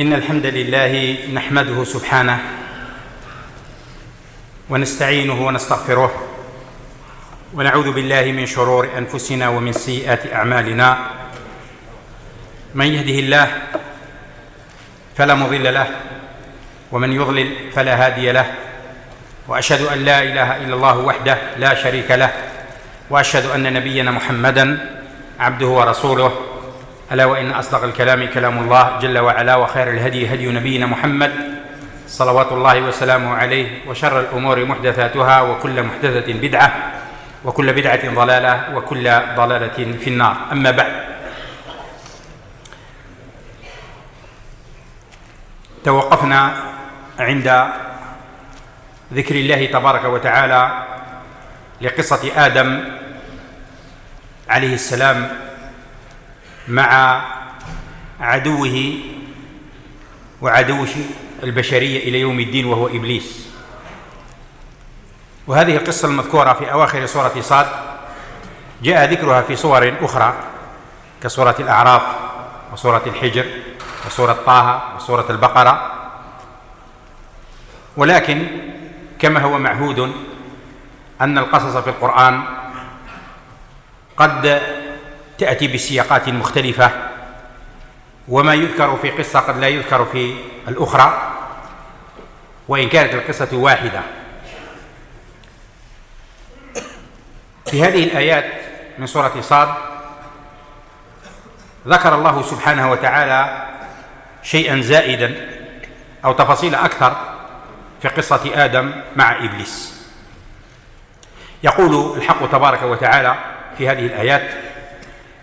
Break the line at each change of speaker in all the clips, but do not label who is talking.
إن الحمد لله نحمده سبحانه ونستعينه ونستغفره ونعوذ بالله من شرور أنفسنا ومن سيئات أعمالنا. من يهده الله فلا مضل له ومن يضلل فلا هادي له وأشهد أن لا إله إلا الله وحده لا شريك له وأشهد أن نبينا محمدا عبده ورسوله. ألا وإن أصدق الكلام كلام الله جل وعلا وخير الهدي هدي نبينا محمد صلوات الله وسلامه عليه وشر الأمور محدثاتها وكل محدثة بدعة وكل بدعة ضلالة وكل ضلالة في النار. أما بعد. توقفنا عند ذكر الله تبارك وتعالى لقصة آدم عليه السلام مع عدوه وعدو البشرية إلى يوم الدين وهو إبليس. وهذه القصة المذكورة في أواخر سورة صاد جاء ذكرها في صور أخرى كسورة الأعراف وسورة الحجر وسورة طه وسورة البقرة. ولكن كما هو معهود أن القصص في القرآن قد تأتي بسياقات مختلفة وما يذكر في قصة قد لا يذكر في الأخرى وإن كانت القصة واحدة. في هذه الآيات من سورة صاد ذكر الله سبحانه وتعالى شيئا زائدا أو تفاصيل أكثر في قصة آدم مع إبليس. يقول الحق تبارك وتعالى في هذه الآيات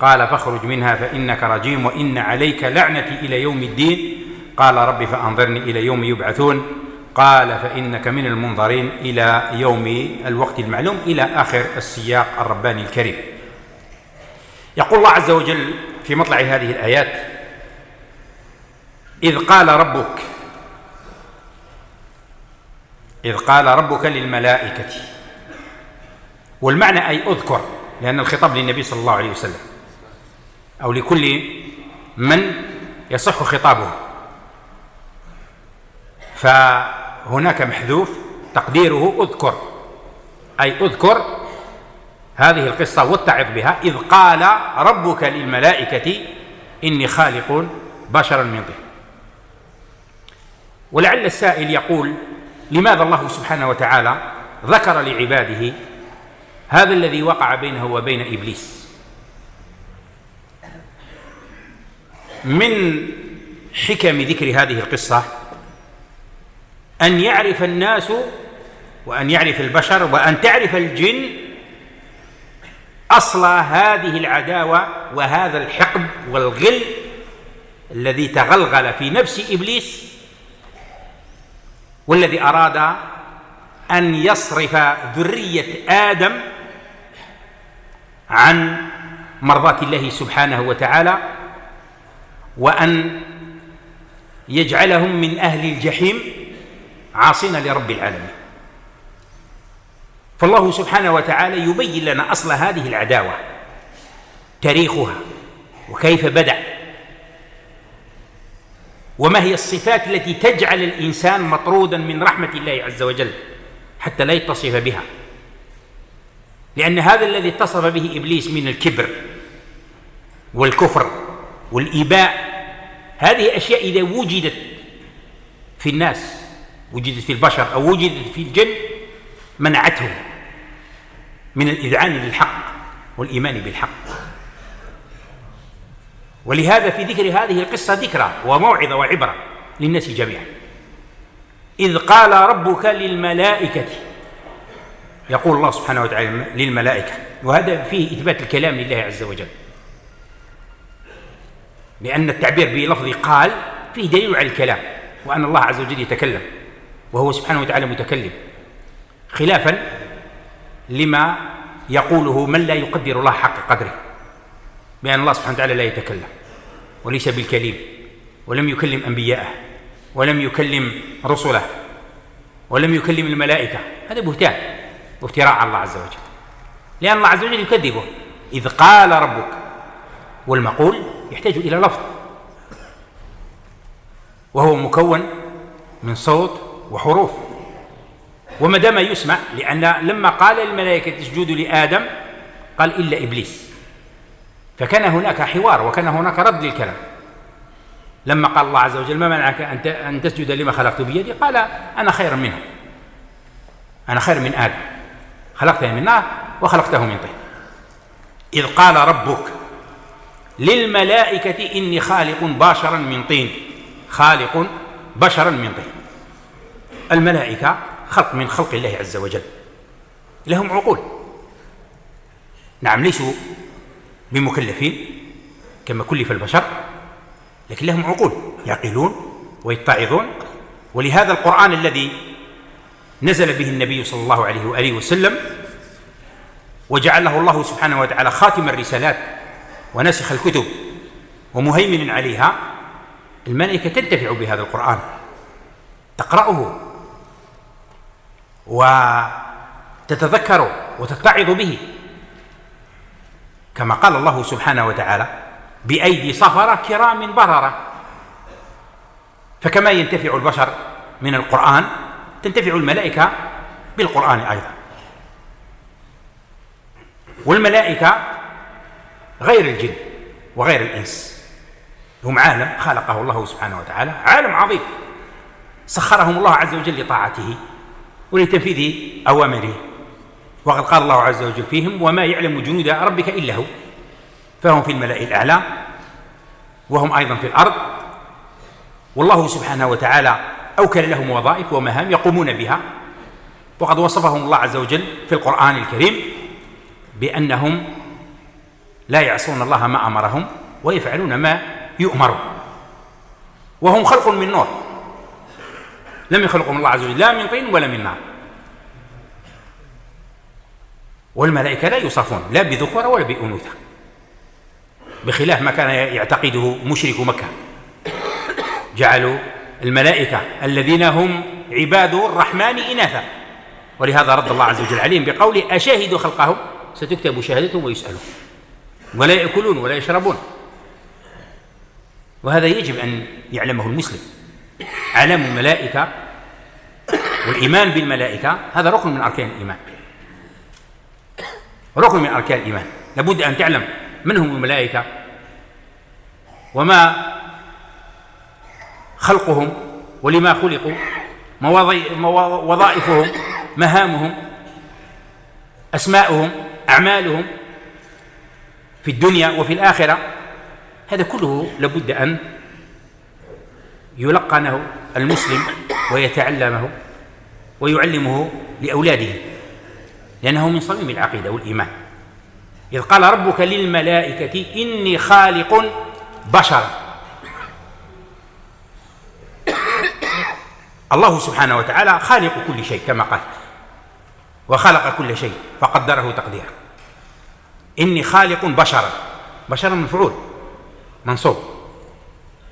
قال فاخرج منها فإنك رجيم وإن عليك لعنتي إلى يوم الدين. قال رب فأنظرني إلى يوم يبعثون. قال فإنك من المنظرين إلى يوم الوقت المعلوم إلى آخر السياق الرباني الكريم. يقول الله عز وجل في مطلع هذه الآيات إذ قال ربك إذ قال ربك للملائكة. والمعنى أي أذكر لأن الخطاب للنبي صلى الله عليه وسلم. أو لكل من يصح خطابه. فهناك محذوف تقديره أذكر أي أذكر هذه القصة واتعظ بها إذ قال ربك للملائكة إني خالق بشرا من طين. ولعل السائل يقول لماذا الله سبحانه وتعالى ذكر لعباده هذا الذي وقع بينه وبين إبليس؟ من حكم ذكر هذه القصة أن يعرف الناس وأن يعرف البشر وأن تعرف الجن أصل هذه العداوة وهذا الحقد والغل الذي تغلغل في نفس إبليس والذي أراد أن يصرف ذرية آدم عن مرضاة الله سبحانه وتعالى وأن يجعلهم من أهل الجحيم عاصين لرب العالمين. فالله سبحانه وتعالى يبين لنا أصل هذه العداوة تاريخها وكيف بدأ وما هي الصفات التي تجعل الإنسان مطرودا من رحمة الله عز وجل حتى لا يتصف بها. لأن هذا الذي اتصف به إبليس من الكبر والكفر والإباء هذه أشياء إذا وجدت في الناس وجدت في البشر أو وجدت في الجن منعتهم من الإذعان للحق والإيمان بالحق. ولهذا في ذكر هذه القصة ذكرى وموعظة وعبرة للناس جميعا. إذ قال ربك للملائكة يقول الله سبحانه وتعالى للملائكة وهذا فيه إثبات الكلام لله عز وجل. لأن التعبير بلفظ قال فيه دليل على الكلام وأن الله عز وجل يتكلم وهو سبحانه وتعالى متكلم خلافا لما يقوله من لا يقدر الله حق قدره بأن الله سبحانه وتعالى لا يتكلم وليس بالكليم ولم يكلم أنبياءه ولم يكلم رسله ولم يكلم الملائكة هذا بهتان وافتراء على الله عز وجل لأن الله عز وجل يكذبه إذ قال ربك والمقول يحتاج إلى لفظ. وهو مكون من صوت وحروف. وما دام يسمع لأن لما قال الملائكة اسجدوا لآدم قال إلا إبليس. فكان هناك حوار وكان هناك رد للكلام. لما قال الله عز وجل ما منعك أن تسجد لما خلقت بيدي؟ قال أنا خير منه أنا خير من آدم. خلقته من نار وخلقته من طين. إذ قال ربك للملائكة إني خالق بشرا من طين. خالق بشرا من طين. الملائكة خلق من خلق الله عز وجل. لهم عقول. نعم ليسوا بمكلفين كما كلف البشر لكن لهم عقول. يعقلون ويتعظون. ولهذا القرآن الذي نزل به النبي صلى الله عليه وآله وسلم وجعله الله سبحانه وتعالى خاتم الرسالات ونسخ الكتب ومهيمن عليها الملائكة تنتفع بهذا القرآن تقرأه وتتذكر وتتعظ به. كما قال الله سبحانه وتعالى بأيدي صفرة كرام بررة. فكما ينتفع البشر من القرآن تنتفع الملائكة بالقرآن أيضا. والملائكة غير الجن وغير الإنس. هم عالم خلقه الله سبحانه وتعالى عالم عظيم. سخرهم الله عز وجل لطاعته ولتنفيذ أوامره. وقد قال الله عز وجل فيهم وما يعلم جنود ربك إلا هو. فهم في الملأ الأعلى وهم أيضا في الأرض. والله سبحانه وتعالى أوكل لهم وظائف ومهام يقومون بها. وقد وصفهم الله عز وجل في القرآن الكريم بأنهم لا يعصون الله ما أمرهم ويفعلون ما يؤمرون. وهم خلق من نور. لم يخلقهم الله عز وجل لا من طين ولا من نار. والملائكة لا يوصفون لا بذكر ولا بأنوثة. بخلاف ما كان يعتقده مشرك مكة. جعلوا الملائكة الذين هم عباد الرحمن إناثا. ولهذا رد الله عز وجل عليهم بقوله أشاهدوا خلقهم ستكتب شهادتهم ويسألون. ولا يأكلون ولا يشربون. وهذا يجب أن يعلمه المسلم. علم الملائكة والإيمان بالملائكة هذا ركن من أركان الإيمان. ركن من أركان الإيمان. لابد أن تعلم من هم الملائكة وما خلقهم ولما خلقوا وظائفهم مهامهم أسماؤهم أعمالهم. في الدنيا وفي الآخرة. هذا كله لابد أن يلقنه المسلم ويتعلمه ويعلمه لأولاده لأنه من صميم العقيدة والإيمان. إذ قال ربك للملائكة إني خالق بشرا. الله سبحانه وتعالى خالق كل شيء كما قال وخلق كل شيء فقدره تقديرا. إني خالق بشرا. بشرا مفعول منصوب.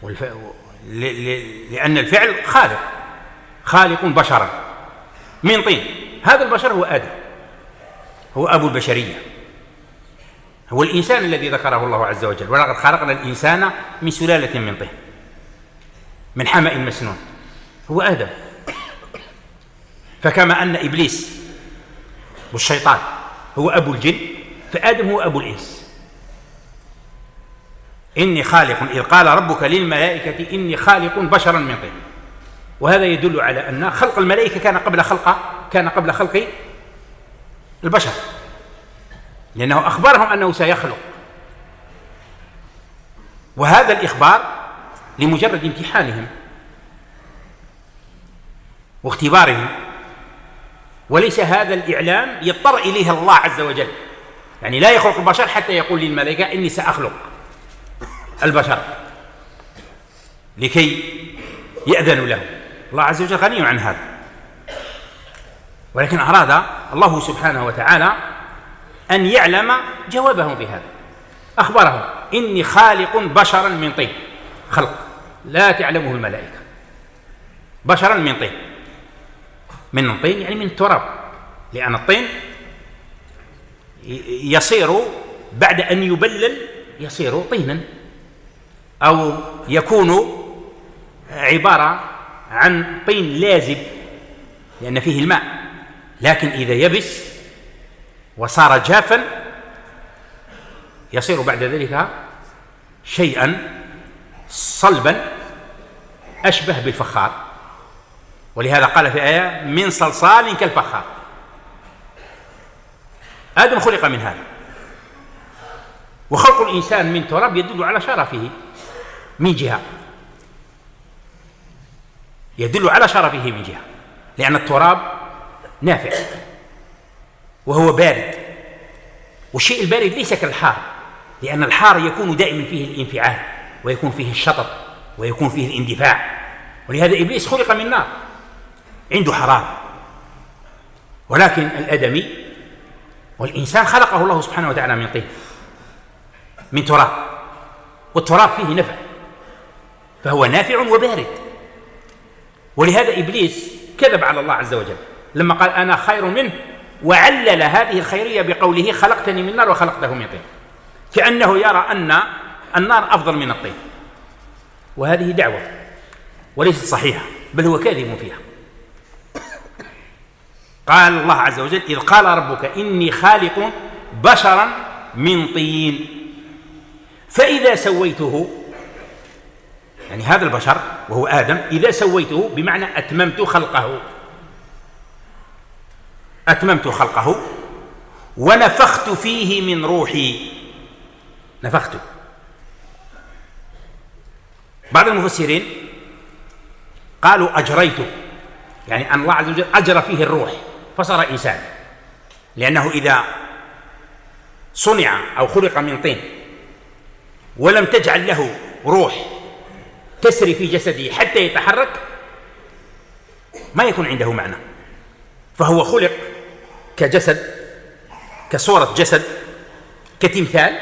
والف... ل... ل... لأن الفعل خالق. خالق بشرا. من طين؟ هذا البشر هو آدم. هو أبو البشرية. هو الإنسان الذي ذكره الله عز وجل. ولقد خلقنا الإنسان من سلالة من طين. من حمأ مسنون. هو آدم. فكما أن إبليس والشيطان هو أبو الجن فآدم هو أبو الإنس. إني خالق. إذ قال ربك للملائكة إني خالق بشرا من طين. وهذا يدل على أن خلق الملائكة كان قبل خلق كان قبل خلق البشر. لأنه أخبرهم أنه سيخلق. وهذا الإخبار لمجرد امتحانهم واختبارهم. وليس هذا الإعلام يضطر إليه الله عز وجل. يعني لا يخلق البشر حتى يقول للملائكة إني سأخلق البشر لكي يأذنوا له الله عز وجل غني عن هذا. ولكن أراد الله سبحانه وتعالى أن يعلم جوابهم في هذا أخبرهم إني خالق بشرا من طين. خلق. لا تعلمه الملائكة. بشرا من طين. من طين يعني من التراب. لأن الطين يصير بعد أن يبلل يصير طينا أو يكون عبارة عن طين لازب لأن فيه الماء. لكن إذا يبس وصار جافا يصير بعد ذلك شيئا صلبا أشبه بالفخار. ولهذا قال في آية من صلصال كالفخار. آدم خلق من هذا. وخلق الإنسان من تراب يدل على شرفه من جهة. يدل على شرفه من جهة. لأن التراب نافع وهو بارد. والشيء البارد ليس كالحار لأن الحار يكون دائما فيه الانفعال ويكون فيه الشطط ويكون فيه الاندفاع. ولهذا إبليس خلق من نار عنده حرارة. ولكن الأدمي والإنسان خلقه الله سبحانه وتعالى من طين من تراب والتراب فيه نفع فهو نافع وبارد. ولهذا إبليس كذب على الله عز وجل لما قال أنا خير منه وعلل هذه الخيرية بقوله خلقتني من نار وخلقته من طين. كأنه يرى أن النار أفضل من الطين. وهذه دعوة وليست صحيحة بل هو كاذب فيها. قال الله عز وجل إذ قال ربك إني خالق بشرا من طين. فإذا سويته يعني هذا البشر وهو آدم إذا سويته بمعنى أتممت خلقه. أتممت خلقه ونفخت فيه من روحي. نفخت. بعض المفسرين قالوا أجريت يعني أن الله عز وجل أجرى فيه الروح. فصار إنسان. لأنه إذا صنع أو خلق من طين ولم تجعل له روح تسري في جسده حتى يتحرك ما يكون عنده معنى. فهو خلق كجسد كصورة جسد كتمثال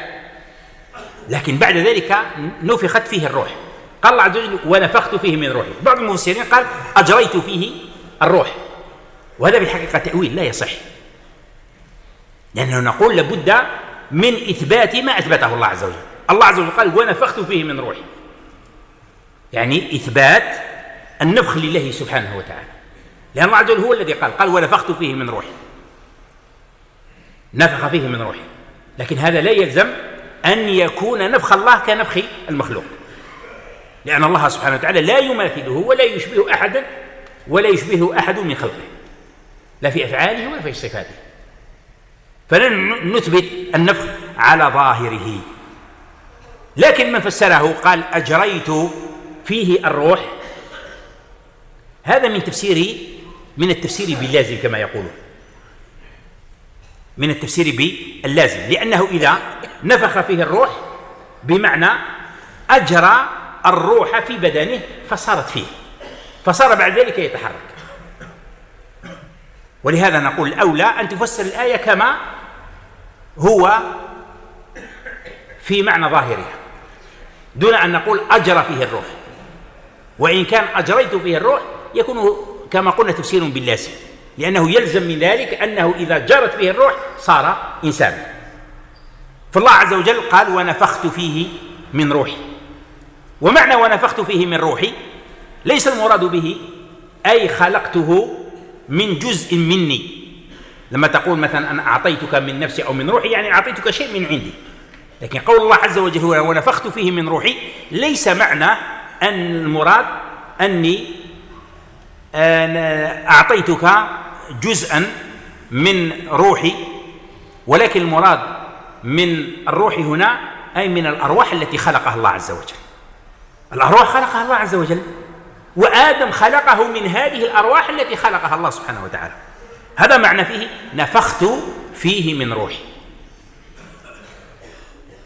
لكن بعد ذلك نفخت فيه الروح. قال الله عز وجل ونفخت فيه من روحي. بعض المفسرين قال أجريت فيه الروح. وهذا بالحقيقة تأويل لا يصح. لأنه نقول لابد من إثبات ما أثبته الله عز وجل. الله عز وجل قال ونفخت فيه من روحي. يعني إثبات النفخ لله سبحانه وتعالى. لأن الله عز وجل هو الذي قال قال ونفخت فيه من روحي. نفخ فيه من روحي. لكن هذا لا يلزم أن يكون نفخ الله كنفخ المخلوق. لأن الله سبحانه وتعالى لا يماثله ولا يشبه أحدا ولا يشبهه أحد من خلقه. لا في أفعاله ولا في صفاته. فلن نثبت النفخ على ظاهره. لكن من فسره قال أجريت فيه الروح. هذا من تفسير من التفسير باللازم كما يقولون. من التفسير باللازم لأنه إذا نفخ فيه الروح بمعنى أجرى الروح في بدنه فصارت فيه. فصار بعد ذلك يتحرك. ولهذا نقول الأولى أن تفسر الآية كما هو في معنى ظاهرها دون أن نقول أجرى فيه الروح. وإن كان أجريت فيه الروح يكون كما قلنا تفسير باللازم لأنه يلزم من ذلك أنه إذا جرت فيه الروح صار إنسانا فالله عز وجل قال ونفخت فيه من روحي. ومعنى ونفخت فيه من روحي ليس المراد به أي خلقته من جزء مني. لما تقول مثلا أنا أعطيتك من نفسي أو من روحي يعني أعطيتك شيء من عندي. لكن قول الله عز وجل ونفخت فيه من روحي ليس معنى أن المراد أني أعطيتك جزءا من روحي ولكن المراد من الروح هنا أي من الأرواح التي خلقها الله عز وجل. الأرواح خلقها الله عز وجل. وآدم خلقه من هذه الأرواح التي خلقها الله سبحانه وتعالى. هذا معنى فيه نفخت فيه من روحي.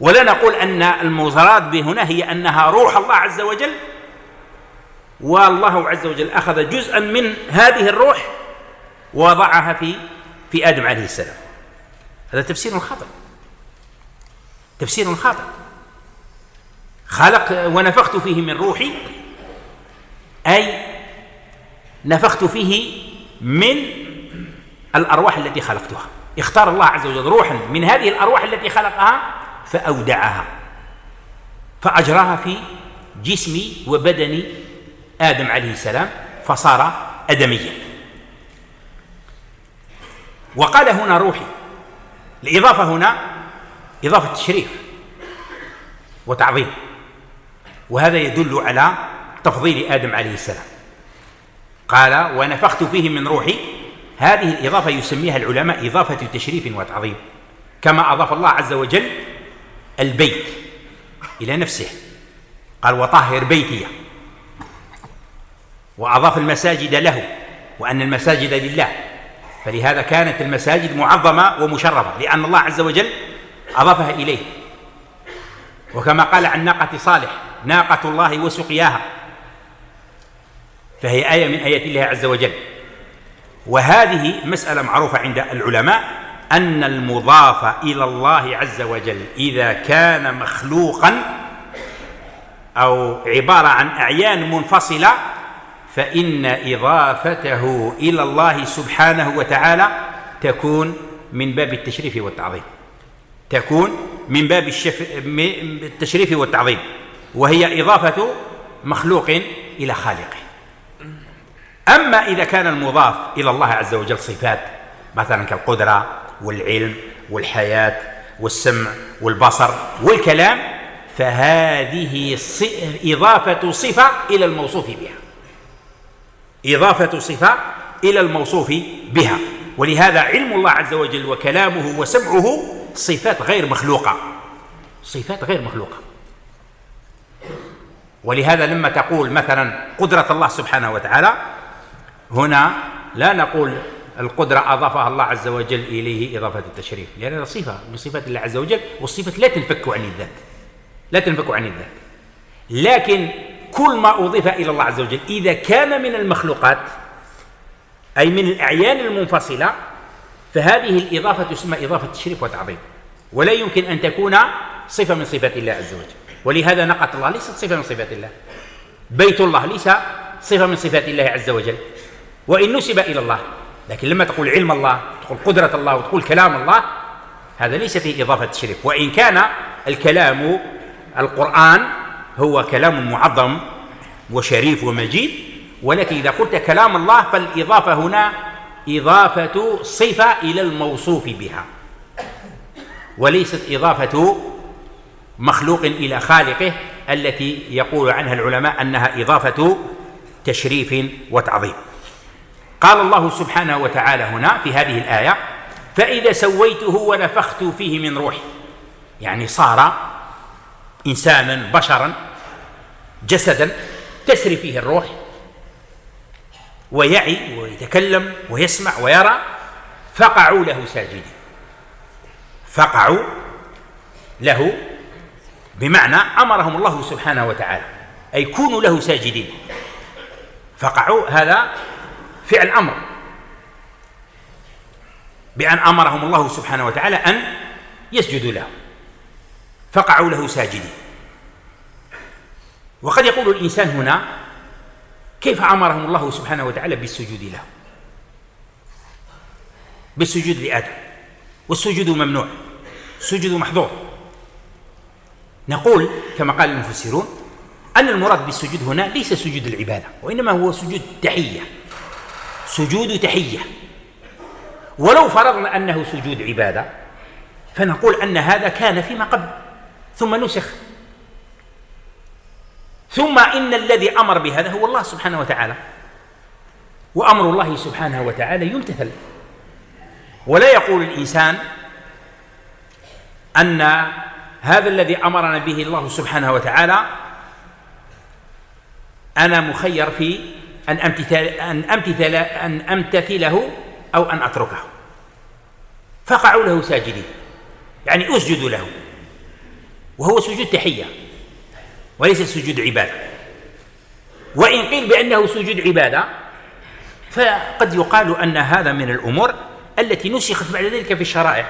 ولا نقول أن المراد به هنا هي أنها روح الله عز وجل. والله عز وجل أخذ جزءا من هذه الروح ووضعها في في آدم عليه السلام. هذا تفسير خاطئ تفسير خاطئ خلق ونفخت فيه من روحي أي نفخت فيه من الأرواح التي خلقتها. اختار الله عز وجل روحا من هذه الأرواح التي خلقها فأودعها فأجراها في جسم وبدن آدم عليه السلام فصار أدميا. وقال هنا روحي الإضافة هنا إضافة تشريف وتعظيم وهذا يدل على تفضيل آدم عليه السلام. قال ونفخت فيه من روحي. هذه الإضافة يسميها العلماء إضافة تشريف وتعظيم كما أضاف الله عز وجل البيت إلى نفسه. قال وطهر بيتي. وأضاف المساجد له وأن المساجد لله. فلهذا كانت المساجد معظمة ومشرفة لأن الله عز وجل أضافها إليه. وكما قال عن ناقة صالح ناقة الله وسقياها. فهي آية من آيات الله عز وجل. وهذه مسألة معروفة عند العلماء أن المضاف إلى الله عز وجل إذا كان مخلوقا أو عبارة عن أعيان منفصلة فإن إضافته إلى الله سبحانه وتعالى تكون من باب التشريف والتعظيم. تكون من باب الشف... التشريف والتعظيم. وهي إضافة مخلوق إلى خالقه. أما إذا كان المضاف إلى الله عز وجل صفات مثلا كالقدرة والعلم والحياة والسمع والبصر والكلام فهذه إضافة صفة إلى الموصوف بها. إضافة صفة إلى الموصوف بها. ولهذا علم الله عز وجل وكلامه وسمعه صفات غير مخلوقة. صفات غير مخلوقة. ولهذا لما تقول مثلا قدرة الله سبحانه وتعالى هنا لا نقول القدرة أضافها الله عز وجل إليه إضافة التشريف لأنها صفة من صفات الله عز وجل والصفة لا تنفك عن الذات لا تنفك عن الذات. لكن كل ما أضيف إلى الله عز وجل إذا كان من المخلوقات أي من الأعيان المنفصلة فهذه الإضافة تسمى إضافة تشريف وتعظيم ولا يمكن أن تكون صفة من صفات الله عز وجل. ولهذا نقة الله ليست صفة من صفات الله. بيت الله ليس صفة من صفات الله عز وجل. وإن نسب إلى الله. لكن لما تقول علم الله تقول قدرة الله وتقول كلام الله هذا ليس فيه إضافة تشريف وإن كان الكلام القرآن هو كلام معظم وشريف ومجيد ولكن إذا قلت كلام الله فالإضافة هنا إضافة صفة إلى الموصوف بها. وليست إضافة مخلوق إلى خالقه التي يقول عنها العلماء أنها إضافة تشريف وتعظيم. قال الله سبحانه وتعالى هنا في هذه الآية فإذا سويته ونفخت فيه من روحي. يعني صار إنسانا بشرا جسدا تسري فيه الروح ويعي ويتكلم ويسمع ويرى فقعوا له ساجدين. فقعوا له بمعنى أمرهم الله سبحانه وتعالى أي كونوا له ساجدين. فقعوا هذا فعل أمر. بأن أمرهم الله سبحانه وتعالى أن يسجدوا له فقعوا له ساجدين. وقد يقول الإنسان هنا كيف أمرهم الله سبحانه وتعالى بالسجود له بالسجود لآدم. والسجود ممنوع. السجود محظور. نقول كما قال المفسرون أن المراد بالسجود هنا ليس سجود العبادة وإنما هو سجود تحيه سجود تحية. ولو فرضنا أنه سجود عبادة فنقول أن هذا كان فيما قبل. ثم نسخ. ثم إن الذي أمر بهذا هو الله سبحانه وتعالى. وأمر الله سبحانه وتعالى يمتثل. ولا يقول الإنسان أن هذا الذي أمرنا به الله سبحانه وتعالى أنا مخير في أن أمتثل أن أمتثل أن أمتثله أو أن أتركه. فقعوا له ساجدين. يعني أسجدوا له. وهو سجود تحية. وليس سجود عبادة. وإن قيل بأنه سجود عبادة فقد يقال أن هذا من الأمور التي نسخت بعد ذلك في الشرائع.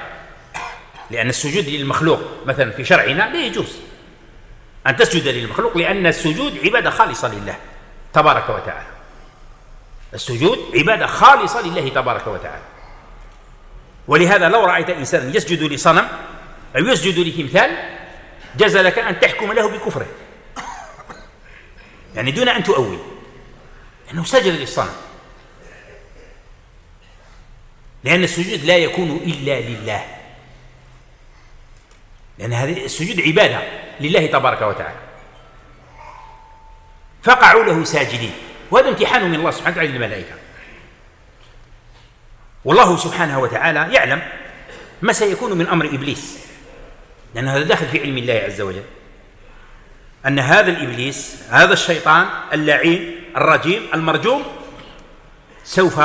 لأن السجود للمخلوق مثلا في شرعنا لا يجوز. أن تسجد للمخلوق لأن السجود عبادة خالصة لله تبارك وتعالى. السجود عبادة خالصة لله تبارك وتعالى. ولهذا لو رأيت إنسانا يسجد لصنم أو يسجد لتمثال جاز لك أن تحكم له بكفره. يعني دون أن تؤول. لأنه سجد للصنم. لأن السجود لا يكون إلا لله. لأن هذه السجود عبادة لله تبارك وتعالى. فقعوا له ساجدين. وهذا امتحان من الله سبحانه وتعالى للملائكة. والله سبحانه وتعالى يعلم ما سيكون من أمر إبليس لأن هذا داخل في علم الله عز وجل. أن هذا الإبليس هذا الشيطان اللعين الرجيم المرجوم سوف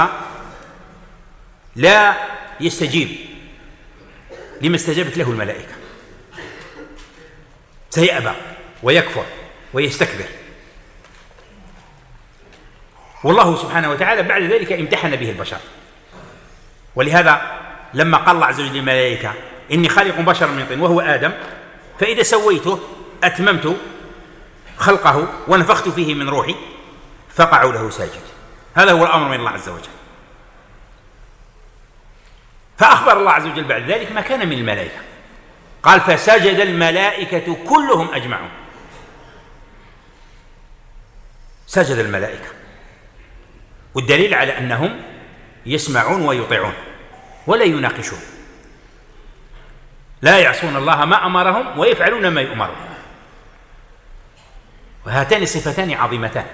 لا يستجيب لما استجابت له الملائكة. سيأبى ويكفر ويستكبر. والله سبحانه وتعالى بعد ذلك امتحن به البشر. ولهذا لما قال الله عز وجل للملائكة إني خالق بشرا من طين وهو آدم فإذا سويته أتممت خلقه ونفخت فيه من روحي فقعوا له ساجد. هذا هو الأمر من الله عز وجل. فأخبر الله عز وجل بعد ذلك ما كان من الملائكة. قال فسجد الملائكة كلهم أجمعون. سجد الملائكة. والدليل على أنهم يسمعون ويطيعون ولا يناقشون. لا يعصون الله ما أمرهم ويفعلون ما يؤمرون. وهاتان صفتان عظيمتان.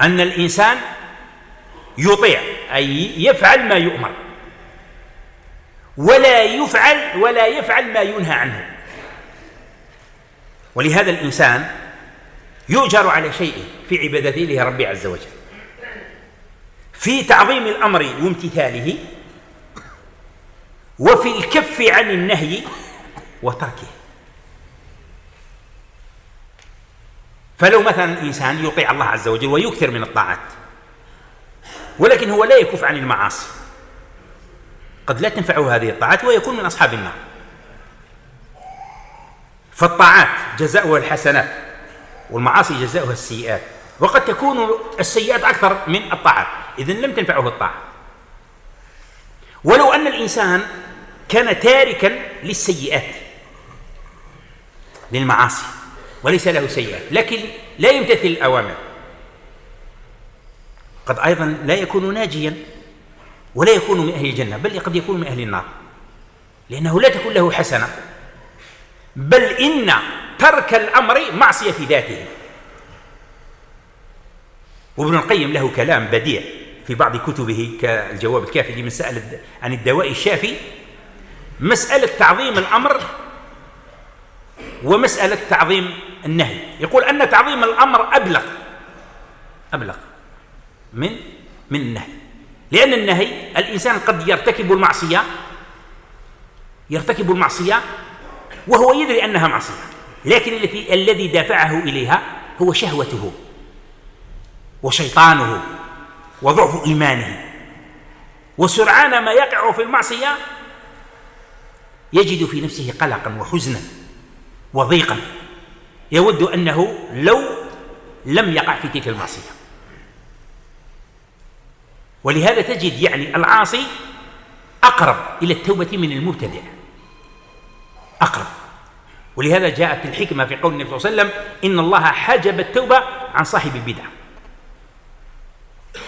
أن الإنسان يطيع أي يفعل ما يؤمر. ولا يفعل ولا يفعل ما ينهى عنه. ولهذا الإنسان يؤجر على شيء في عبادته لربه عز وجل. في تعظيم الأمر وامتثاله وفي الكف عن النهي وتركه. فلو مثلا الإنسان يطيع الله عز وجل ويكثر من الطاعات ولكن هو لا يكف عن المعاصي قد لا تنفعه هذه الطاعات ويكون من أصحاب النار. فالطاعات جزاؤها الحسنات والمعاصي جزاؤها السيئات. وقد تكون السيئات أكثر من الطاعات. إذن لم تنفعه الطاعة. ولو أن الإنسان كان تاركا للسيئات للمعاصي وليس له سيئات لكن لا يمتثل الأوامر. قد أيضا لا يكون ناجيا ولا يكون من أهل الجنة بل قد يكون من أهل النار. لأنه لا تكون له حسنة. بل إن ترك الأمر معصية في ذاته. وابن القيم له كلام بديع في بعض كتبه كالجواب الكافي لمن سأل عن الدواء الشافي. مسألة تعظيم الأمر ومسألة تعظيم النهي. يقول أن تعظيم الأمر أبلغ أبلغ من من النهي. لأن النهي الإنسان قد يرتكب المعصية يرتكب المعصية وهو يدري أنها معصية لكن الذي دافعه إليها هو شهوته. وشيطانه وضعف إيمانه. وسرعان ما يقع في المعصية يجد في نفسه قلقا وحزنا وضيقا. يود أنه لو لم يقع في تلك المعصية. ولهذا تجد يعني العاصي أقرب إلى التوبة من المبتدع. أقرب. ولهذا جاءت الحكمة في قول النبي صلى الله عليه وسلم إن الله حجب التوبة عن صاحب البدعة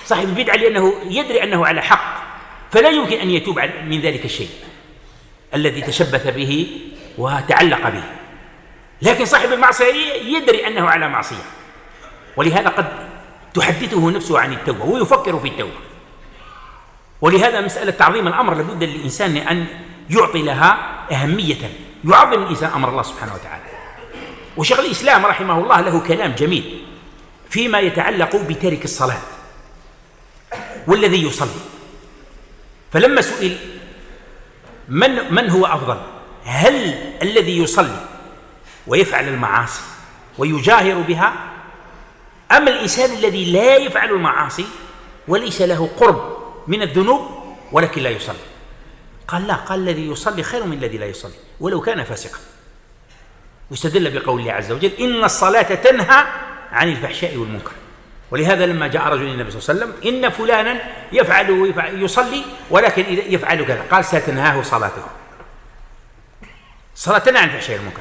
صاحب البدعة لأنه يدري أنه على حق فلا يمكن أن يتوب من ذلك الشيء الذي تشبث به وتعلق به. لكن صاحب المعصية يدري أنه على معصية ولهذا قد تحدثه نفسه عن التوبة ويفكر في التوبة. ولهذا مسألة تعظيم الأمر لابد للإنسان أن يعطي لها أهمية يعظم الإنسان أمر الله سبحانه وتعالى. وشيخ الإسلام رحمه الله له كلام جميل فيما يتعلق بترك الصلاة. والذي يصلي. فلما سئل من من هو أفضل؟ هل الذي يصلي ويفعل المعاصي ويجاهر بها؟ أم الإنسان الذي لا يفعل المعاصي وليس له قرب من الذنوب ولكن لا يصلي؟ قال لا قال الذي يصلي خير من الذي لا يصلي ولو كان فاسقا. واستدل بقول الله عز وجل إن الصلاة تنهى عن الفحشاء والمنكر. ولهذا لما جاء رجل النبي صلى الله عليه وسلم إن فلانا يفعل يصلي ولكن يفعل كذا. قال ستنهاه صلاته. الصلاة تنهى عن الفحشاء والمنكر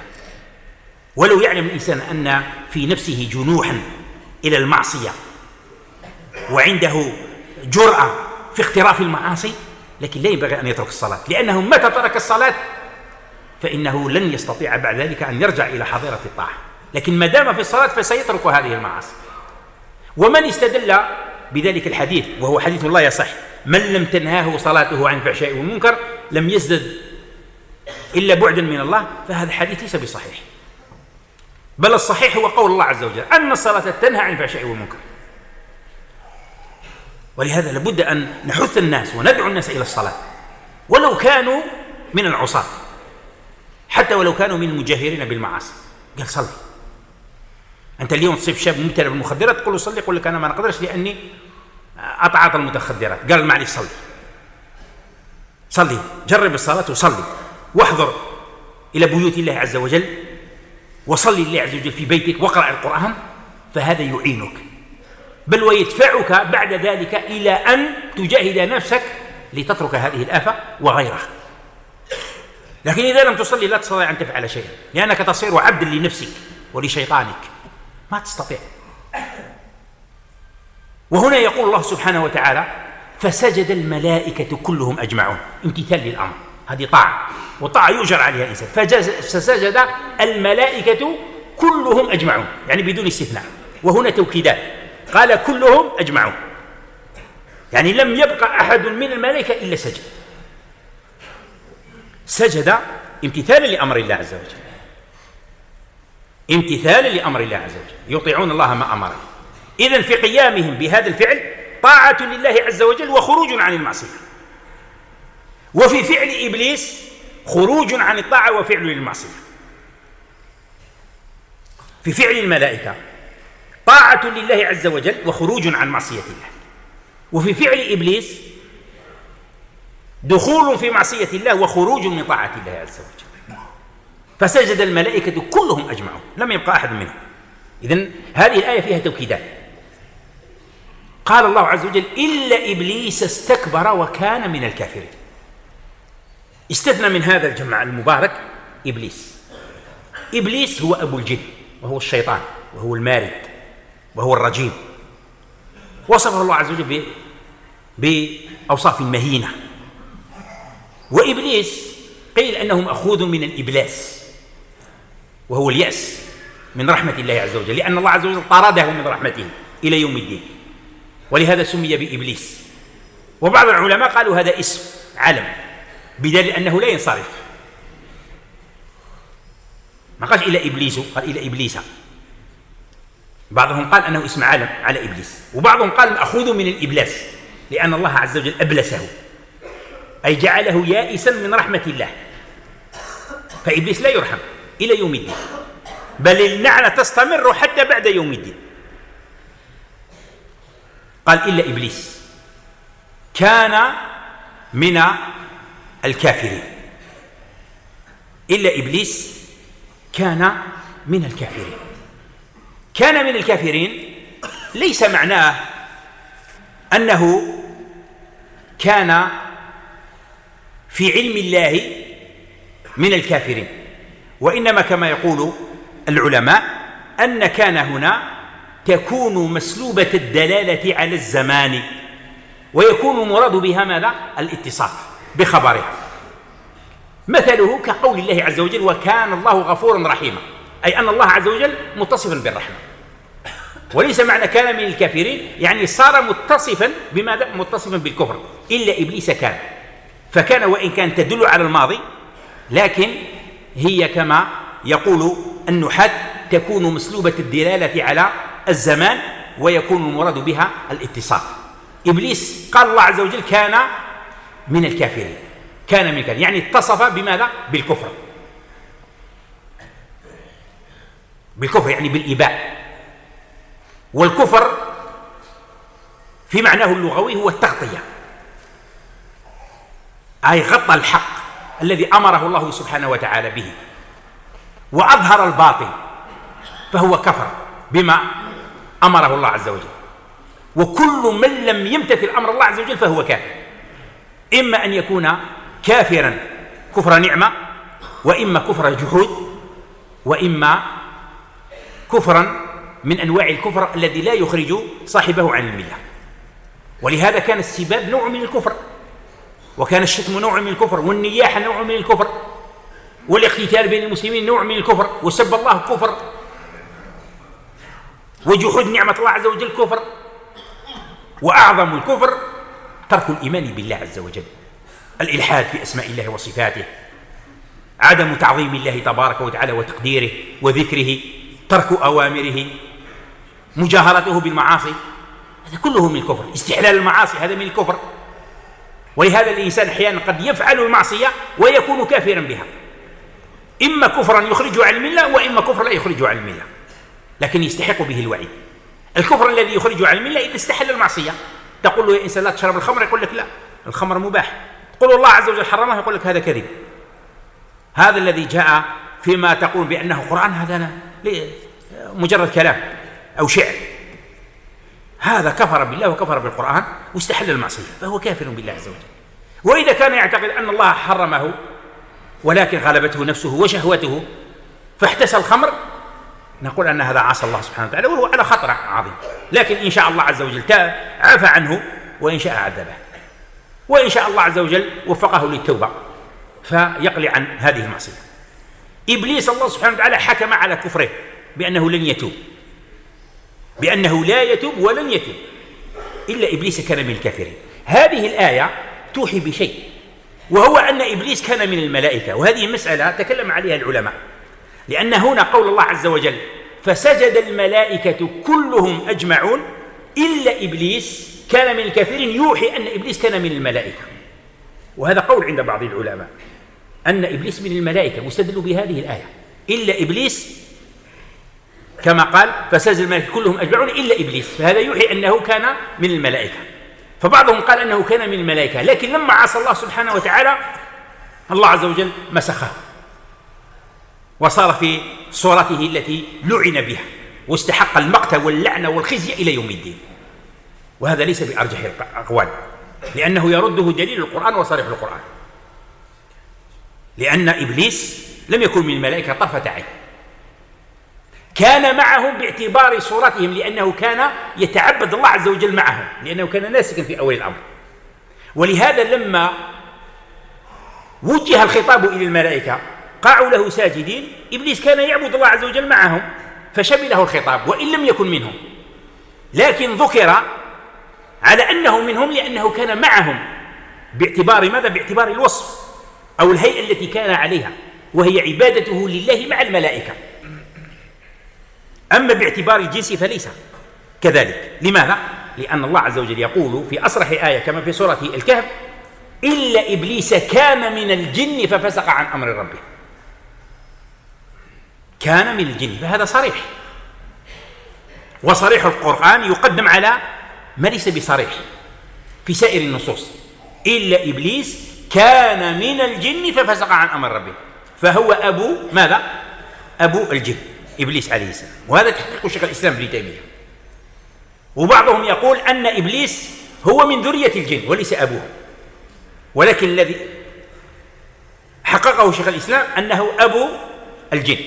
ولو يعلم الإنسان أن في نفسه جنوحا إلى المعصية وعنده جرأة في اقتراف المعاصي لكن لا ينبغي أن يترك الصلاة. لأنه متى ترك الصلاة؟ فإنه لن يستطيع بعد ذلك أن يرجع إلى حظيرة الطاعة. لكن ما دام في الصلاة فسيترك هذه المعاصي. ومن استدل بذلك الحديث وهو حديث لا يصح من لم تنهاه صلاته عن الفحشاء والمنكر لم يزدد إلا بعدا من الله فهذا الحديث ليس بصحيح. بل الصحيح هو قول الله عز وجل أن الصلاة تنهى عن الفحشاء والمنكر. ولهذا لابد أن نحث الناس وندعو الناس إلى الصلاة. ولو كانوا من العصاة حتى ولو كانوا من المجاهرين بالمعاصي. قال صلي. أنت اليوم تصيب شاب مبتلى بالمخدرات تقول له صلي يقول لك أنا ما أقدرش لأني أتعاطى المتخدرات. قال معلش صلي. صلي جرب الصلاة وصلي. واحضر إلى بيوت الله عز وجل وصلي لله عز وجل في بيتك واقرأ القرآن فهذا يعينك. بل ويدفعك بعد ذلك إلى أن تجاهد نفسك لتترك هذه الآفة وغيرها. لكن إذا لم تصلي لا تستطيع أن تفعل شيئا لأنك تصير عبدا لنفسك ولشيطانك. ما تستطيع. وهنا يقول الله سبحانه وتعالى فسجد الملائكة كلهم أجمعون. امتثال للأمر. هذه طاعة. والطاعة يؤجر عليها الإنسان فسجد الملائكة كلهم أجمعون. يعني بدون استثناء. وهنا توكيدات. قال كلهم أجمعون. يعني لم يبقى أحد من الملائكة إلا سجد. سجد امتثالا لأمر الله عز وجل. امتثالا لأمر الله عز وجل. يطيعون الله ما أمره إذن في قيامهم بهذا الفعل طاعة لله عز وجل وخروج عن المعصية. وفي فعل إبليس خروج عن الطاعة وفعل للمعصية في فعل الملائكة طاعة لله عز وجل وخروج عن معصية الله. وفي فعل إبليس دخول في معصية الله وخروج من طاعة الله عز وجل. فسجد الملائكة كلهم أجمعون لم يبقى أحد منهم. إذن هذه الآية فيها توكيدات. قال الله عز وجل إلا إبليس استكبر وكان من الكافرين. استثنى من هذا الجمع المبارك إبليس. إبليس هو أبو الجن وهو الشيطان وهو المارد وهو الرجيم. وصفه الله عز وجل بأوصاف مهينة. وإبليس قيل أنه مأخوذ من الإبلاس. وهو اليأس من رحمة الله عز وجل لأن الله عز وجل طرده من رحمته إلى يوم الدين. ولهذا سمي بإبليس. وبعض العلماء قالوا هذا اسم علم بدليل أنه لا ينصرف. ما قالش إلى إبليس قال إلى إبليس. بعضهم قال أنه اسم علم على إبليس. وبعضهم قال مأخوذ من الإبلاس لأن الله عز وجل أبلسه. أي جعله يائسا من رحمة الله. فإبليس لا يرحم. إلى يوم الدين. بل اللعنة تستمر حتى بعد يوم الدين. قال إلا إبليس كان من الكافرين. إلا إبليس كان من الكافرين. كان من الكافرين ليس معناه أنه كان في علم الله من الكافرين. وإنما كما يقول العلماء أن كان هنا تكون مسلوبة الدلالة على الزمان ويكون المراد بها ماذا؟ الاتصاف بخبرها. مثله كقول الله عز وجل وكان الله غفورا رحيما أي أن الله عز وجل متصفا بالرحمة. وليس معنى كان من الكافرين يعني صار متصفا بماذا؟ متصفا بالكفر. إلا إبليس كان. فكان وإن كان تدل على الماضي لكن هي كما يقول النحاة تكون مسلوبة الدلالة على الزمان ويكون المراد بها الاتصال إبليس قال الله عز وجل كان من الكافرين. كان من الكافرين. يعني اتصف بماذا؟ بالكفر. بالكفر يعني بالإباء. والكفر في معناه اللغوي هو التغطية. أي غطى الحق. الذي أمره الله سبحانه وتعالى به. وأظهر الباطل فهو كفر بما أمره الله عز وجل. وكل من لم يمتثل أمر الله عز وجل فهو كافر. إما أن يكون كافرا كفر نعمة وإما كفر جحود وإما كفرا من أنواع الكفر الذي لا يخرج صاحبه عن الملة. ولهذا كان السباب نوع من الكفر. وكان الشتم نوع من الكفر والنياحة نوع من الكفر والاقتتال بين المسلمين نوع من الكفر وسب الله كفر وجحود نعمة الله عز وجل كفر وأعظم الكفر ترك الإيمان بالله عز وجل الإلحاد في أسماء الله وصفاته عدم تعظيم الله تبارك وتعالى وتقديره وذكره ترك أوامره مجاهرته بالمعاصي هذا كله من الكفر استحلال المعاصي هذا من الكفر. ولهذا الإنسان أحيانا قد يفعل المعصية ويكون كافرا بها. إما كفرا يخرجه عن الملة وإما كفرا لا يخرجه عن الملة. لكن يستحق به الوعيد الكفر الذي يخرجه عن الملة إذا استحل المعصية. تقول له يا إنسان لا تشرب الخمر يقول لك لا الخمر مباح. تقول الله عز وجل حرمه يقول لك هذا كذب. هذا الذي جاء فيما تقول بأنه قرآن هذا مجرد كلام أو شعر. هذا كفر بالله وكفر بالقرآن واستحل المعصية فهو كافر بالله عز وجل. وإذا كان يعتقد أن الله حرمه ولكن غلبته نفسه وشهوته فاحتسى الخمر نقول أن هذا عصى الله سبحانه وتعالى وهو على خطر عظيم. لكن إن شاء الله عز وجل عفى عنه وإن شاء عذبه وإن شاء الله عز وجل وفقه للتوبة فيقلع عن هذه المعصية. إبليس الله سبحانه وتعالى حكم على كفره بأنه لن يتوب. بأنه لا يتوب ولن يتوب. إلا إبليس كان من الكافرين. هذه الآية توحي بشيء وهو أن إبليس كان من الملائكة وهذه مسألة تكلم عليها العلماء. لأن هنا قول الله عز وجل فسجد الملائكة كلهم أجمعون إلا إبليس كان من الكافرين. يوحي أن إبليس كان من الملائكة. وهذا قول عند بعض العلماء أن إبليس من الملائكة واستدلوا بهذه الآية. إلا إبليس كما قال فسجد الملائكة كلهم أجمعون إلا إبليس. فهذا يوحي أنه كان من الملائكة. فبعضهم قال أنه كان من الملائكة لكن لما عصى الله سبحانه وتعالى الله عز وجل مسخه. وصار في صورته التي لعن بها واستحق المقت واللعنة والخزي إلى يوم الدين. وهذا ليس بأرجح الأقوال لأنه يرده دليل القرآن وصريح القرآن. لأن إبليس لم يكن من الملائكة طرفة عين. كان معهم باعتبار صورتهم لأنه كان يتعبد الله عز وجل معهم لأنه كان ناسكا في أول الأمر. ولهذا لما وجه الخطاب إلى الملائكة قاعوا له ساجدين إبليس كان يعبد الله عز وجل معهم فشمله الخطاب وإن لم يكن منهم. لكن ذكر على أنه منهم لأنه كان معهم باعتبار ماذا؟ باعتبار الوصف أو الهيئة التي كان عليها وهي عبادته لله مع الملائكة. أما باعتبار الجنس فليس كذلك. لماذا؟ لأن الله عز وجل يقول في أصرح آية كما في سورة الكهف إلا إبليس كان من الجن ففسق عن أمر ربه. كان من الجن فهذا صريح. وصريح القرآن يقدم على ما ليس بصريح في سائر النصوص. إلا إبليس كان من الجن ففسق عن أمر ربه. فهو أبو ماذا؟ أبو الجن. إبليس عليه السلام. وهذا تحقيق شيخ الإسلام ابن تيمية. وبعضهم يقول أن إبليس هو من ذرية الجن وليس أبوه. ولكن الذي حققه شيخ الإسلام أنه أبو الجن.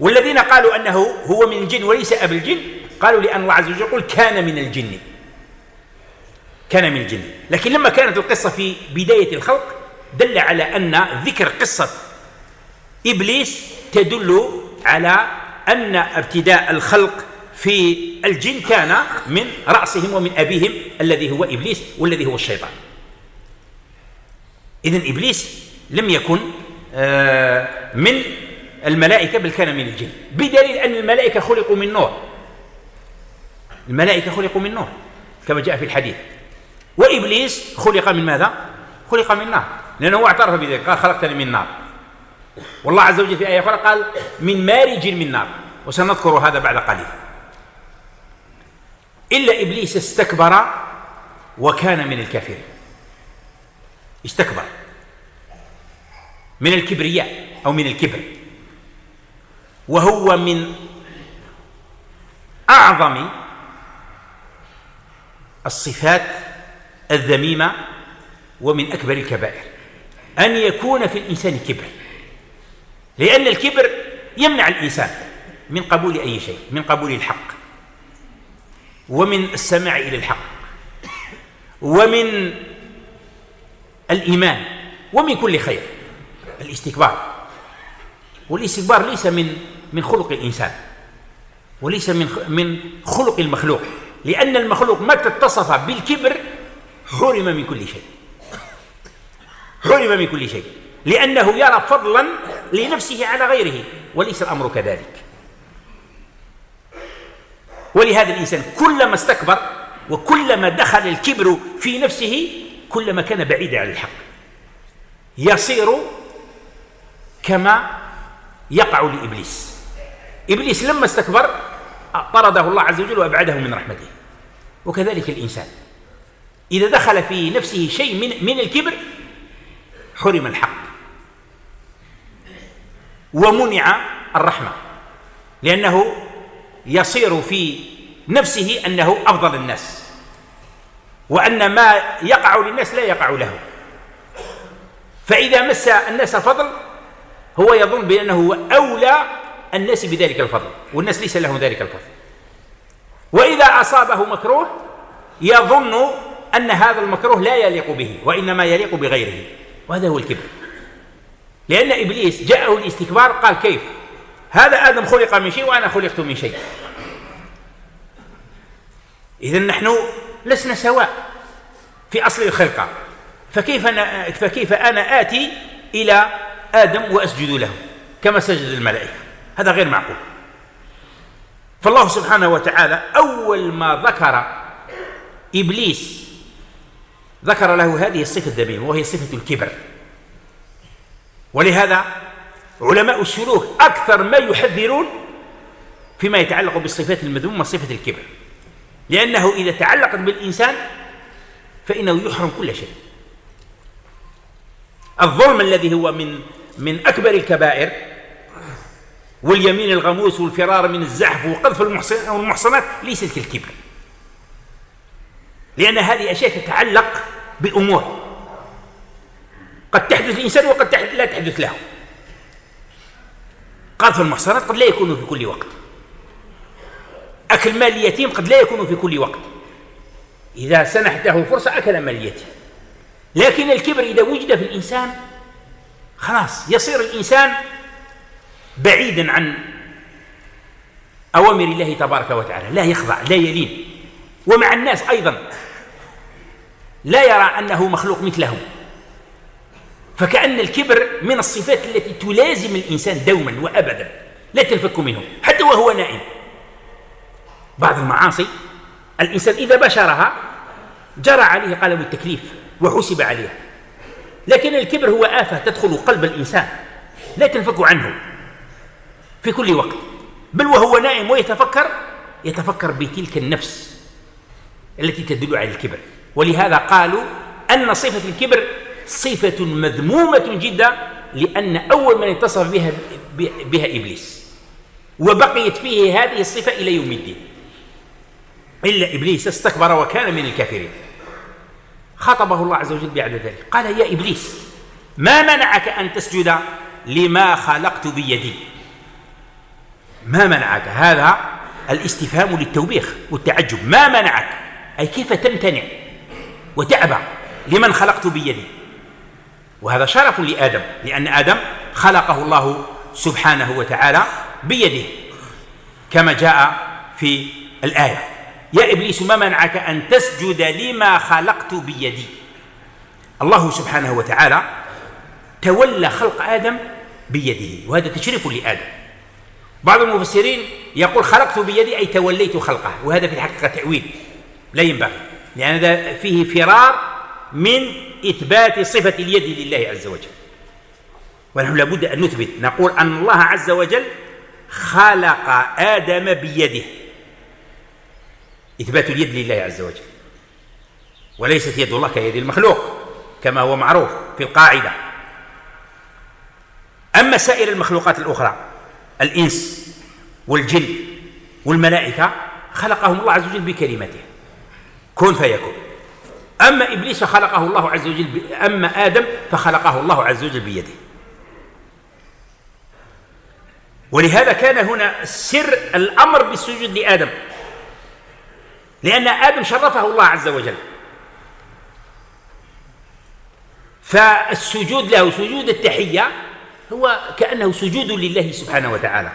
والذين قالوا أنه هو من الجن وليس أبو الجن قالوا لأن الله عز وجل يقول كان من الجن. كان من الجن. لكن لما كانت القصة في بداية الخلق دل على أن ذكر قصة إبليس تدل على أن ابتداء الخلق في الجن كان من رأسهم ومن أبيهم الذي هو إبليس والذي هو الشيطان. إذن إبليس لم يكن آه، من الملائكة بل كان من الجن. بدليل أن الملائكة خلقوا من نور. الملائكة خلقوا من نور كما جاء في الحديث. وإبليس خلق من ماذا؟ خلق من نار. لأنه اعترف بذلك قال خلقتني من نار. والله عز وجل في آية أخرى قال من مارج من نار. وسنذكر هذا بعد قليل. إلا إبليس استكبر وكان من الكافرين. استكبر. من الكبرياء أو من الكبر. وهو من أعظم الصفات الذميمة ومن أكبر الكبائر. أن يكون في الإنسان كبر. لأن الكبر يمنع الإنسان من قبول أي شيء من قبول الحق. ومن السماع إلى الحق. ومن الإيمان. ومن كل خير. الاستكبار. والاستكبار ليس من من خلق الإنسان. وليس من من خلق المخلوق. لأن المخلوق متى اتصف بالكبر حرم من كل شيء. حرم من كل شيء. لأنه يرى فضلا لنفسه على غيره وليس الأمر كذلك. ولهذا الإنسان كلما استكبر وكلما دخل الكبر في نفسه كلما كان بعيدا عن الحق. يصير كما يقع لإبليس. إبليس لما استكبر طرده الله عز وجل وأبعده من رحمته. وكذلك الإنسان. إذا دخل في نفسه شيء من, من الكبر حرم الحق. ومنع الرحمة لأنه يصير في نفسه أنه أفضل الناس وأن ما يقع للناس لا يقع له. فإذا مس الناس فضل هو يظن بأنه هو أولى الناس بذلك الفضل والناس ليس لهم ذلك الفضل. وإذا أصابه مكروه يظن أن هذا المكروه لا يليق به وإنما يليق بغيره وهذا هو الكبر. لأن إبليس جاءه الاستكبار قال كيف؟ هذا آدم خلق من شيء وأنا خلقت من شيء. إذا نحن لسنا سواء في أصل الخلقة. فكيف أنا, فكيف أنا آتي إلى آدم وأسجد له كما سجد الملائكة؟ هذا غير معقول. فالله سبحانه وتعالى أول ما ذكر إبليس ذكر له هذه الصفة الذميمة وهي صفة الكبر. ولهذا علماء السلوك أكثر ما يحذرون فيما يتعلق بالصفات المذمومة صفة الكبر. لأنه إذا تعلقت بالإنسان فإنه يحرم كل شيء. الظلم الذي هو من من أكبر الكبائر واليمين الغموس والفرار من الزحف وقذف المحصنات ليست كالكبر. لأن هذه أشياء تتعلق بأمور قد تحدث الإنسان وقد لا تحدث له. قذف المحصنات قد لا يكون في كل وقت. أكل مال اليتيم قد لا يكون في كل وقت. إذا سنحت له الفرصة أكل مال اليتيم. لكن الكبر إذا وجد في الإنسان خلاص يصير الإنسان بعيدا عن أوامر الله تبارك وتعالى. لا يخضع لا يلين. ومع الناس أيضا. لا يرى أنه مخلوق مثلهم. فكأن الكبر من الصفات التي تلازم الإنسان دوما وأبدا لا تنفك منه حتى وهو نائم. بعض المعاصي الإنسان إذا بشرها جرى عليه قلم التكليف وحسب عليها لكن الكبر هو آفة تدخل قلب الإنسان لا تنفك عنه. في كل وقت بل وهو نائم ويتفكر يتفكر بتلك النفس التي تدل على الكبر. ولهذا قالوا أن صفة الكبر صفة مذمومة جدا لأن أول من اتصف بها بها إبليس. وبقيت فيه هذه الصفة إلى يوم الدين. إلا إبليس استكبر وكان من الكافرين. خطبه الله عز وجل بعد ذلك. قال يا إبليس ما منعك أن تسجد لما خلقت بيدي؟ ما منعك؟ هذا الاستفهام للتوبيخ والتعجب. ما منعك؟ أي كيف تمتنع وتأبى لمن خلقت بيدي؟ وهذا شرف لآدم لأن آدم خلقه الله سبحانه وتعالى بيده كما جاء في الآية. يا إبليس ما منعك أن تسجد لما خلقت بيدي؟ الله سبحانه وتعالى تولى خلق آدم بيده وهذا تشريف لآدم. بعض المفسرين يقول خلقت بيدي أي توليت خلقه وهذا في الحقيقة تأويل لا ينبغي لأن هذا فيه فرار من إثبات صفة اليد لله عز وجل. ونحن لابد أن نثبت. نقول أن الله عز وجل خلق آدم بيده. إثبات اليد لله عز وجل. وليست يد الله كيد المخلوق كما هو معروف في القاعدة. أما سائر المخلوقات الأخرى الإنس والجن والملائكة خلقهم الله عز وجل بكلمته. كن فيكون أما إبليس فخلقه الله عز وجل. أما آدم فخلقه الله عز وجل بيده. ولهذا كان هنا سر الأمر بالسجود لآدم. لأن آدم شرفه الله عز وجل. فالسجود له سجود التحية هو كأنه سجود لله سبحانه وتعالى.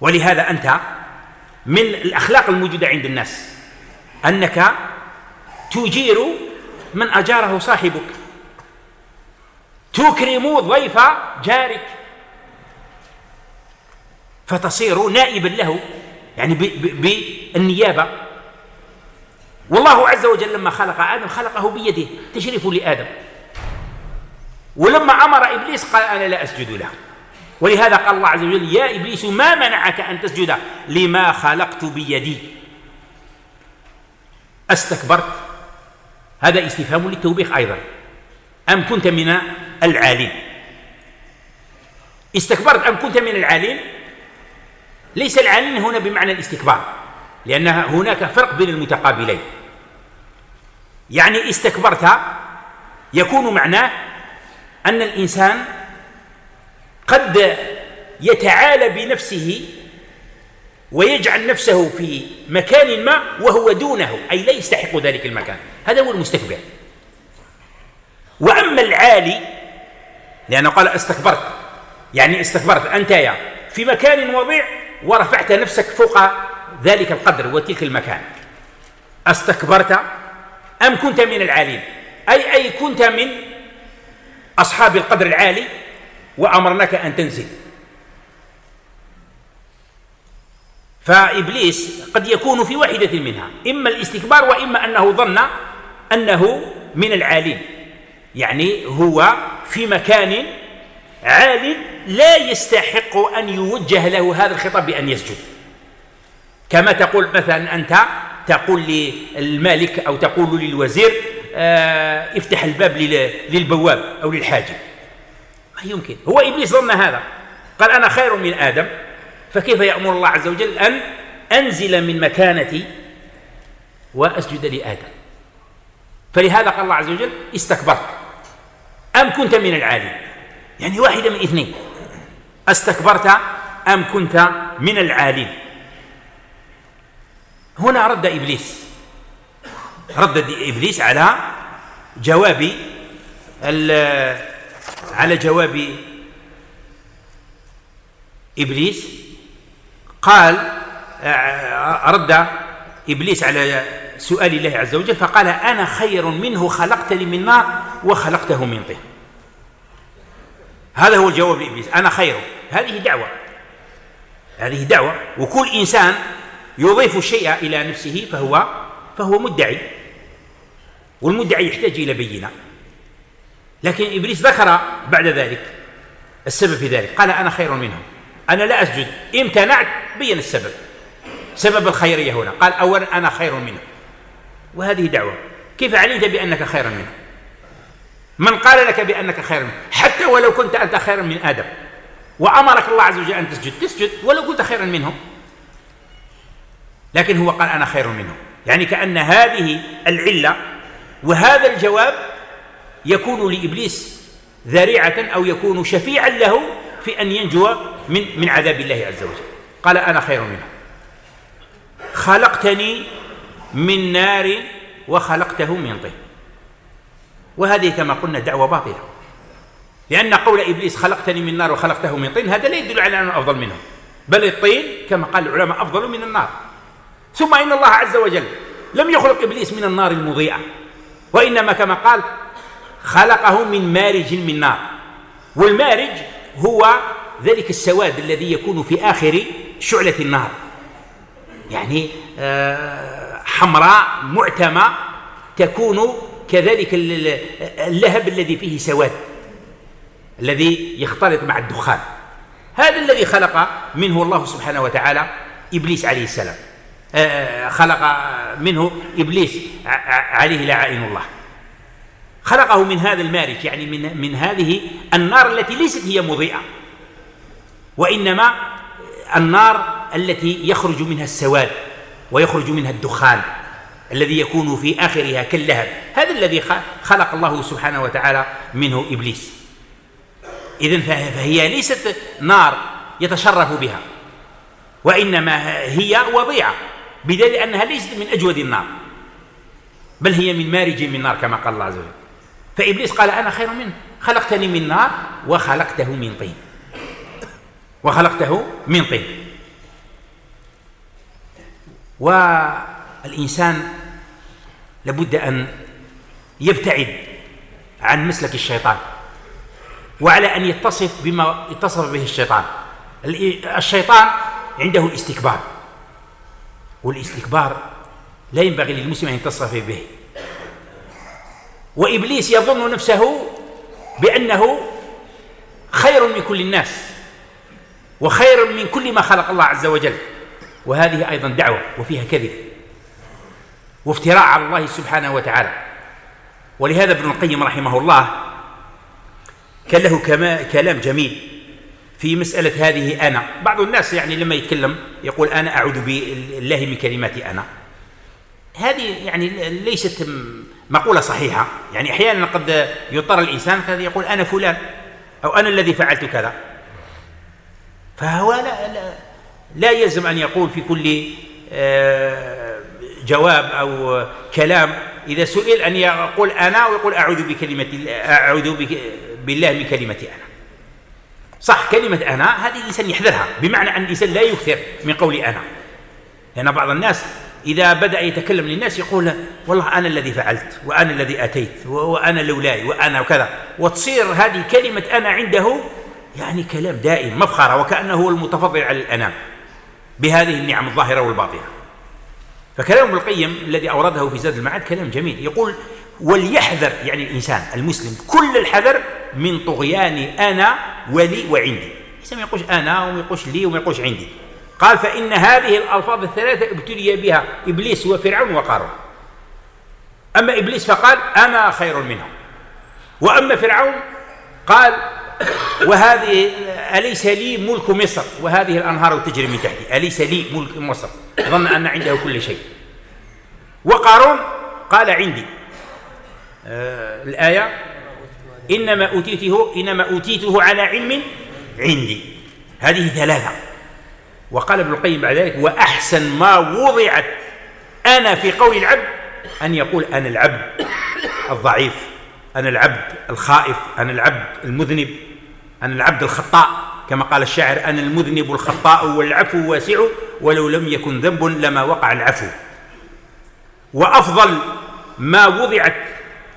ولهذا أنت من الأخلاق الموجودة عند الناس. أنك تجير من أجاره صاحبك. تكرم ضيف جارك. فتصير نائبا له يعني بالنيابة. والله عز وجل لما خلق آدم خلقه بيده تشريف لآدم. ولما أمر إبليس قال أنا لا أسجد له. ولهذا قال الله عز وجل يا إبليس ما منعك أن تسجد؟ لما خلقت بيدي. أستكبرت. هذا استفهام للتوبيخ أيضا. أم كنت من العالين؟ استكبرت أم كنت من العالين؟ ليس العالين هنا بمعنى الاستكبار لأن هناك فرق بين المتقابلين. يعني استكبرت يكون معناه أن الإنسان قد يتعالى بنفسه ويجعل نفسه في مكان ما وهو دونه أي لا يستحق ذلك المكان. هذا هو المستكبر. وأما العالي لأنه قال استكبرت يعني استكبرت أنت يا في مكان وضيع ورفعت نفسك فوق ذلك القدر وتلك المكان. أستكبرت أم كنت من العالين؟ أي أي كنت من أصحاب القدر العالي وأمرناك أن تنزل. فإبليس قد يكون في واحدة منها إما الاستكبار وإما أنه ظن أنه من العالين. يعني هو في مكان عال لا يستحق أن يوجه له هذا الخطاب بأن يسجد. كما تقول مثلا أنت تقول للمالك أو تقول للوزير آه افتح الباب للبواب أو للحاجب. ما يمكن. هو إبليس ظن هذا. قال أنا خير من آدم. فكيف يأمر الله عز وجل أن أنزل من مكانتي وأسجد لآدم؟ فلهذا قال الله عز وجل استكبرت. أم كنت من العالين؟ يعني واحدة من اثنين. أستكبرت أم كنت من العالين؟ هنا رد إبليس. رد إبليس على جواب على جواب إبليس قال رد إبليس على سؤال الله عز وجل فقال أنا خير منه خلقتني من نار وخلقته من طين. هذا هو الجواب لإبليس. أنا خير. هذه دعوة. هذه دعوة. وكل إنسان يضيف الشيء إلى نفسه فهو فهو مدعي. والمدعي يحتاج إلى بينة. لكن إبليس ذكر بعد ذلك السبب في ذلك. قال أنا خير منه. أنا لا أسجد. امتنعت بين السبب. سبب الخيرية هنا. قال أولا أنا خير منه. وهذه دعوة. كيف علمت بأنك خير منه؟ من قال لك بأنك خير منه؟ حتى ولو كنت أنت خيرا من آدم. وأمرك الله عز وجل أن تسجد. تسجد ولو كنت خيرا منه. لكن هو قال أنا خير منه. يعني كأن هذه العلة وهذا الجواب يكون لإبليس ذريعة أو يكون شفيعا له في أن ينجو من من عذاب الله عز وجل. قال أنا خير منه. خلقتني من نار وخلقته من طين. وهذه كما قلنا دعوة باطلة. لأن قول إبليس خلقتني من نار وخلقته من طين هذا لا يدل على أنه أفضل منه. بل الطين كما قال العلماء أفضل من النار. ثم إن الله عز وجل لم يخلق إبليس من النار المضيئة وإنما كما قال خلقه من مارج من نار. والمارج هو ذلك السواد الذي يكون في آخر شعلة النار يعني آه، حمراء معتمة تكون كذلك اللهب الذي فيه سواد الذي يختلط مع الدخان. هذا الذي خلق منه الله سبحانه وتعالى إبليس عليه السلام. آه، خلق منه إبليس عليه لعائن الله. خلقه من هذا المارج يعني من من هذه النار التي ليست هي مضيئة. وإنما النار التي يخرج منها السواد ويخرج منها الدخان الذي يكون في آخرها كاللهب. هذا الذي خلق الله سبحانه وتعالى منه إبليس. إذن فهي ليست نار يتشرف بها وإنما هي وضيعة بدليل أنها ليست من أجود النار بل هي من مارج من نار كما قال الله عز وجل. فإبليس قال أنا خير منه خلقتني من نار وخلقته من طين. وخلقته من طين. والإنسان لابد أن يبتعد عن مسلك الشيطان وعلى أن يتصف بما اتصف به الشيطان. الشيطان عنده الاستكبار والاستكبار لا ينبغي للمسلم أن يتصف به. وإبليس يظن نفسه بأنه خير من كل الناس. وخير من كل ما خلق الله عز وجل. وهذه أيضا دعوة وفيها كذب. وافتراء على الله سبحانه وتعالى. ولهذا ابن القيم رحمه الله كان له كلام جميل في مسألة هذه أنا. بعض الناس يعني لما يتكلم يقول أنا أعوذ بالله من كلمات أنا. هذه يعني ليست مقولة صحيحة. يعني أحيانا قد يضطر الإنسان فيقول أنا فلان أو أنا الذي فعلت كذا. فهو لا, لا, لا يلزم أن يقول في كل آه، جواب أو كلام. إذا سئل أن يقول أنا ويقول أعوذ بكلمة أعوذ بالله من كلمة أنا. صح كلمة أنا هذه الإنسان يحذرها بمعنى أن الإنسان لا يكثر من قول أنا. لأن بعض الناس إذا بدأ يتكلم للناس يقول والله أنا الذي فعلت وأنا الذي أتيت وأنا لولاي وأنا وكذا. وتصير هذه كلمة أنا عنده يعني كلام دائم مفخرة وكأنه هو المتفضل على الأنام بهذه النعم الظاهرة والباطنة. فكلام ابن القيم الذي أورده في زاد المعاد كلام جميل. يقول وليحذر يعني الإنسان المسلم كل الحذر من طغيان أنا ولي وعندي. ما يقولش أنا وما يقولش لي وما يقولش عندي. قال فإن هذه الألفاظ الثلاثة ابتلي بها إبليس وفرعون وقارون. أما إبليس فقال أنا خير منهم. وأما فرعون قال وهذه أليس لي ملك مصر؟ وهذه الأنهار تجري من تحتي. أليس لي ملك مصر؟ ظن أن عنده كل شيء. وقارون قال عندي آه الآية إنما أوتيته إنما أوتيته على علم عندي. هذه ثلاثة. وقال ابن القيم بعد ذلك وأحسن ما وضعت أنا في قول العبد أن يقول أنا العبد الضعيف أنا العبد الخائف أنا العبد المذنب. أنا العبد الخطاء كما قال الشاعر أنا المذنب الخطاء والعفو واسع ولو لم يكن ذنب لما وقع العفو. وأفضل ما وضعت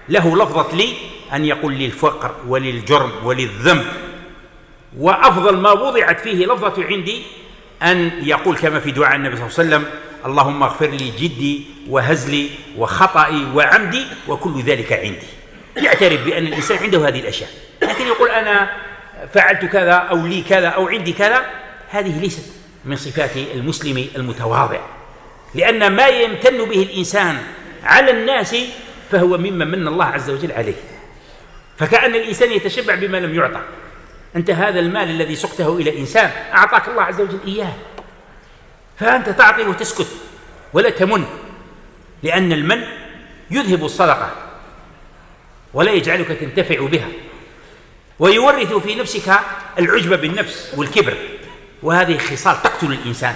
له لفظة لي أن يقول للفقر وللجرم وللذنب. وأفضل ما وضعت فيه لفظة عندي أن يقول كما في دعاء النبي صلى الله عليه وسلم اللهم اغفر لي جدي وهزلي وخطئي وعمدي وكل ذلك عندي. يعترف بأن الإنسان عنده هذه الأشياء لكن يقول أنا فعلت كذا أو لي كذا أو عندي كذا هذه ليست من صفات المسلم المتواضع. لأن ما يمتن به الإنسان على الناس فهو مما من الله عز وجل عليه. فكأن الإنسان يتشبع بما لم يعطى. أنت هذا المال الذي سقته إلى إنسان أعطاك الله عز وجل إياه. فأنت تعطي وتسكت ولا تمن لأن المن يذهب الصدقة ولا يجعلك تنتفع بها. ويورث في نفسك العجب بالنفس والكبر. وهذه خصال تقتل الإنسان.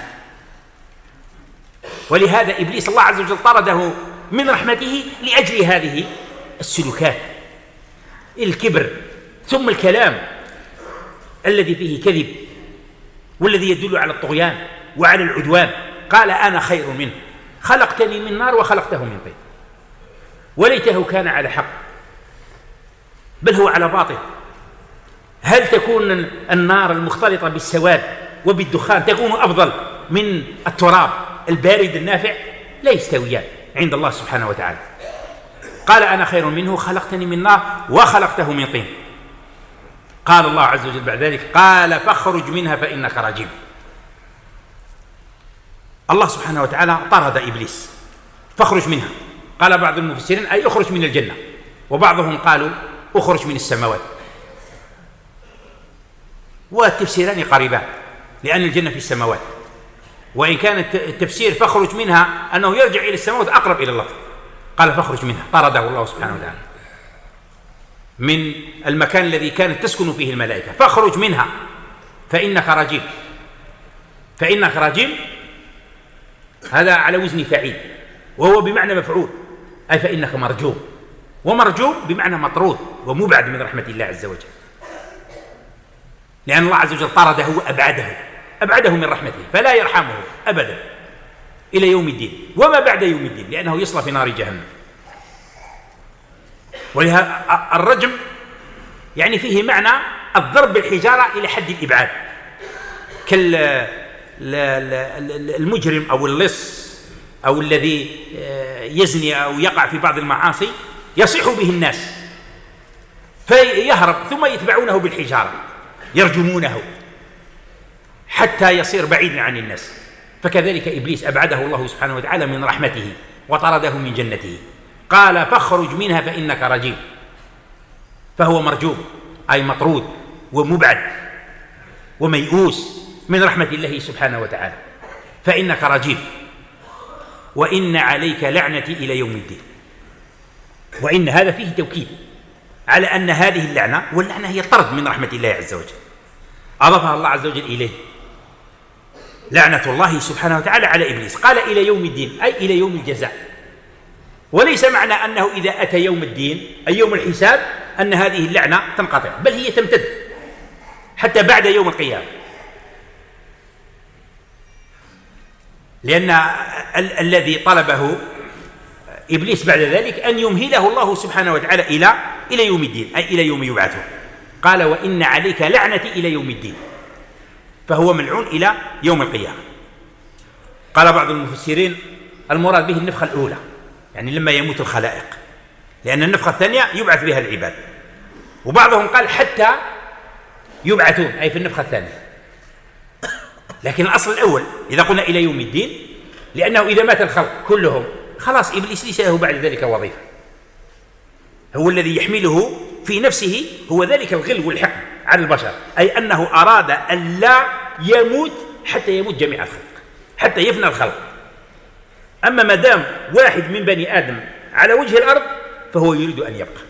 ولهذا إبليس الله عز وجل طرده من رحمته لأجل هذه السلوكات. الكبر ثم الكلام الذي فيه كذب والذي يدل على الطغيان وعلى العدوان. قال أنا خير منه. خلقتني من نار وخلقته من طين. وليته كان على حق. بل هو على باطل. هل تكون النار المختلطة بالسواد وبالدخان تكون أفضل من التراب البارد النافع؟ لا يستويان عند الله سبحانه وتعالى. قال أنا خير منه خلقتني من نار وخلقته من طين. قال الله عز وجل بعد ذلك قال فاخرج منها فإنك رجيم. الله سبحانه وتعالى طرد إبليس فاخرج منها. قال بعض المفسرين أي اخرج من الجنة؟ وبعضهم قالوا اخرج من السماوات. والتفسيران قريبان لأن الجنة في السماوات. وإن كان التفسير فاخرج منها أنه يرجع إلى السماوات أقرب إلى اللفظ. قال فاخرج منها طرده الله سبحانه وتعالى. من المكان الذي كانت تسكن فيه الملائكة فاخرج منها فإنك رجيم فإنك رجيم هذا على وزن فعيل وهو بمعنى مفعول. أي فإنك مرجوم. ومرجوم بمعنى مطرود ومبعد من رحمة الله عز وجل. لأن الله عز وجل طرده وأبعده أبعده من رحمته فلا يرحمه أبدا إلى يوم الدين. وما بعد يوم الدين؟ لأنه يصلى في نار جهنم. ولهذا الرجم يعني فيه معنى الضرب بالحجارة إلى حد الإبعاد. كالمجرم أو اللص أو الذي آه، يزني أو يقع في بعض المعاصي يصيح به الناس فيهرب ثم يتبعونه بالحجارة. يرجمونه حتى يصير بعيدا عن الناس. فكذلك إبليس أبعده الله سبحانه وتعالى من رحمته وطرده من جنته. قال فاخرج منها فإنك رجيم. فهو مرجوم أي مطرود ومبعد وميؤوس من رحمة الله سبحانه وتعالى. فإنك رجيم. وإن عليك لعنتي إلى يوم الدين. وإن هذا فيه توكيد على أن هذه اللعنة واللعنة هي الطرد من رحمة الله عز وجل. أضافها الله عز وجل إليه. لعنة الله سبحانه وتعالى على إبليس. قال إلى يوم الدين أي إلى يوم الجزاء. وليس معنى أنه إذا أتى يوم الدين أي يوم الحساب أن هذه اللعنة تنقطع بل هي تمتد حتى بعد يوم القيامة. لأن ال الذي طلبه إبليس بعد ذلك أن يمهله الله سبحانه وتعالى إلى إلى يوم الدين أي إلى يوم يبعثه. قال وإن عليك لعنتي إلى يوم الدين. فهو ملعون إلى يوم القيامة. قال بعض المفسرين المراد به النفخة الأولى يعني لما يموت الخلائق لأن النفخة الثانية يبعث بها العباد. وبعضهم قال حتى يبعثون أي في النفخة الثانية. لكن الأصل الأول إذا قلنا إلى يوم الدين لأنه إذا مات الخلق كلهم خلاص إبليس ليس له بعد ذلك وظيفة. هو الذي يحمله في نفسه هو ذلك الغل والحقد على البشر. أي أنه أراد أن لا يموت حتى يموت جميع الخلق حتى يفنى الخلق. أما ما دام واحد من بني آدم على وجه الأرض فهو يريد أن يبقى.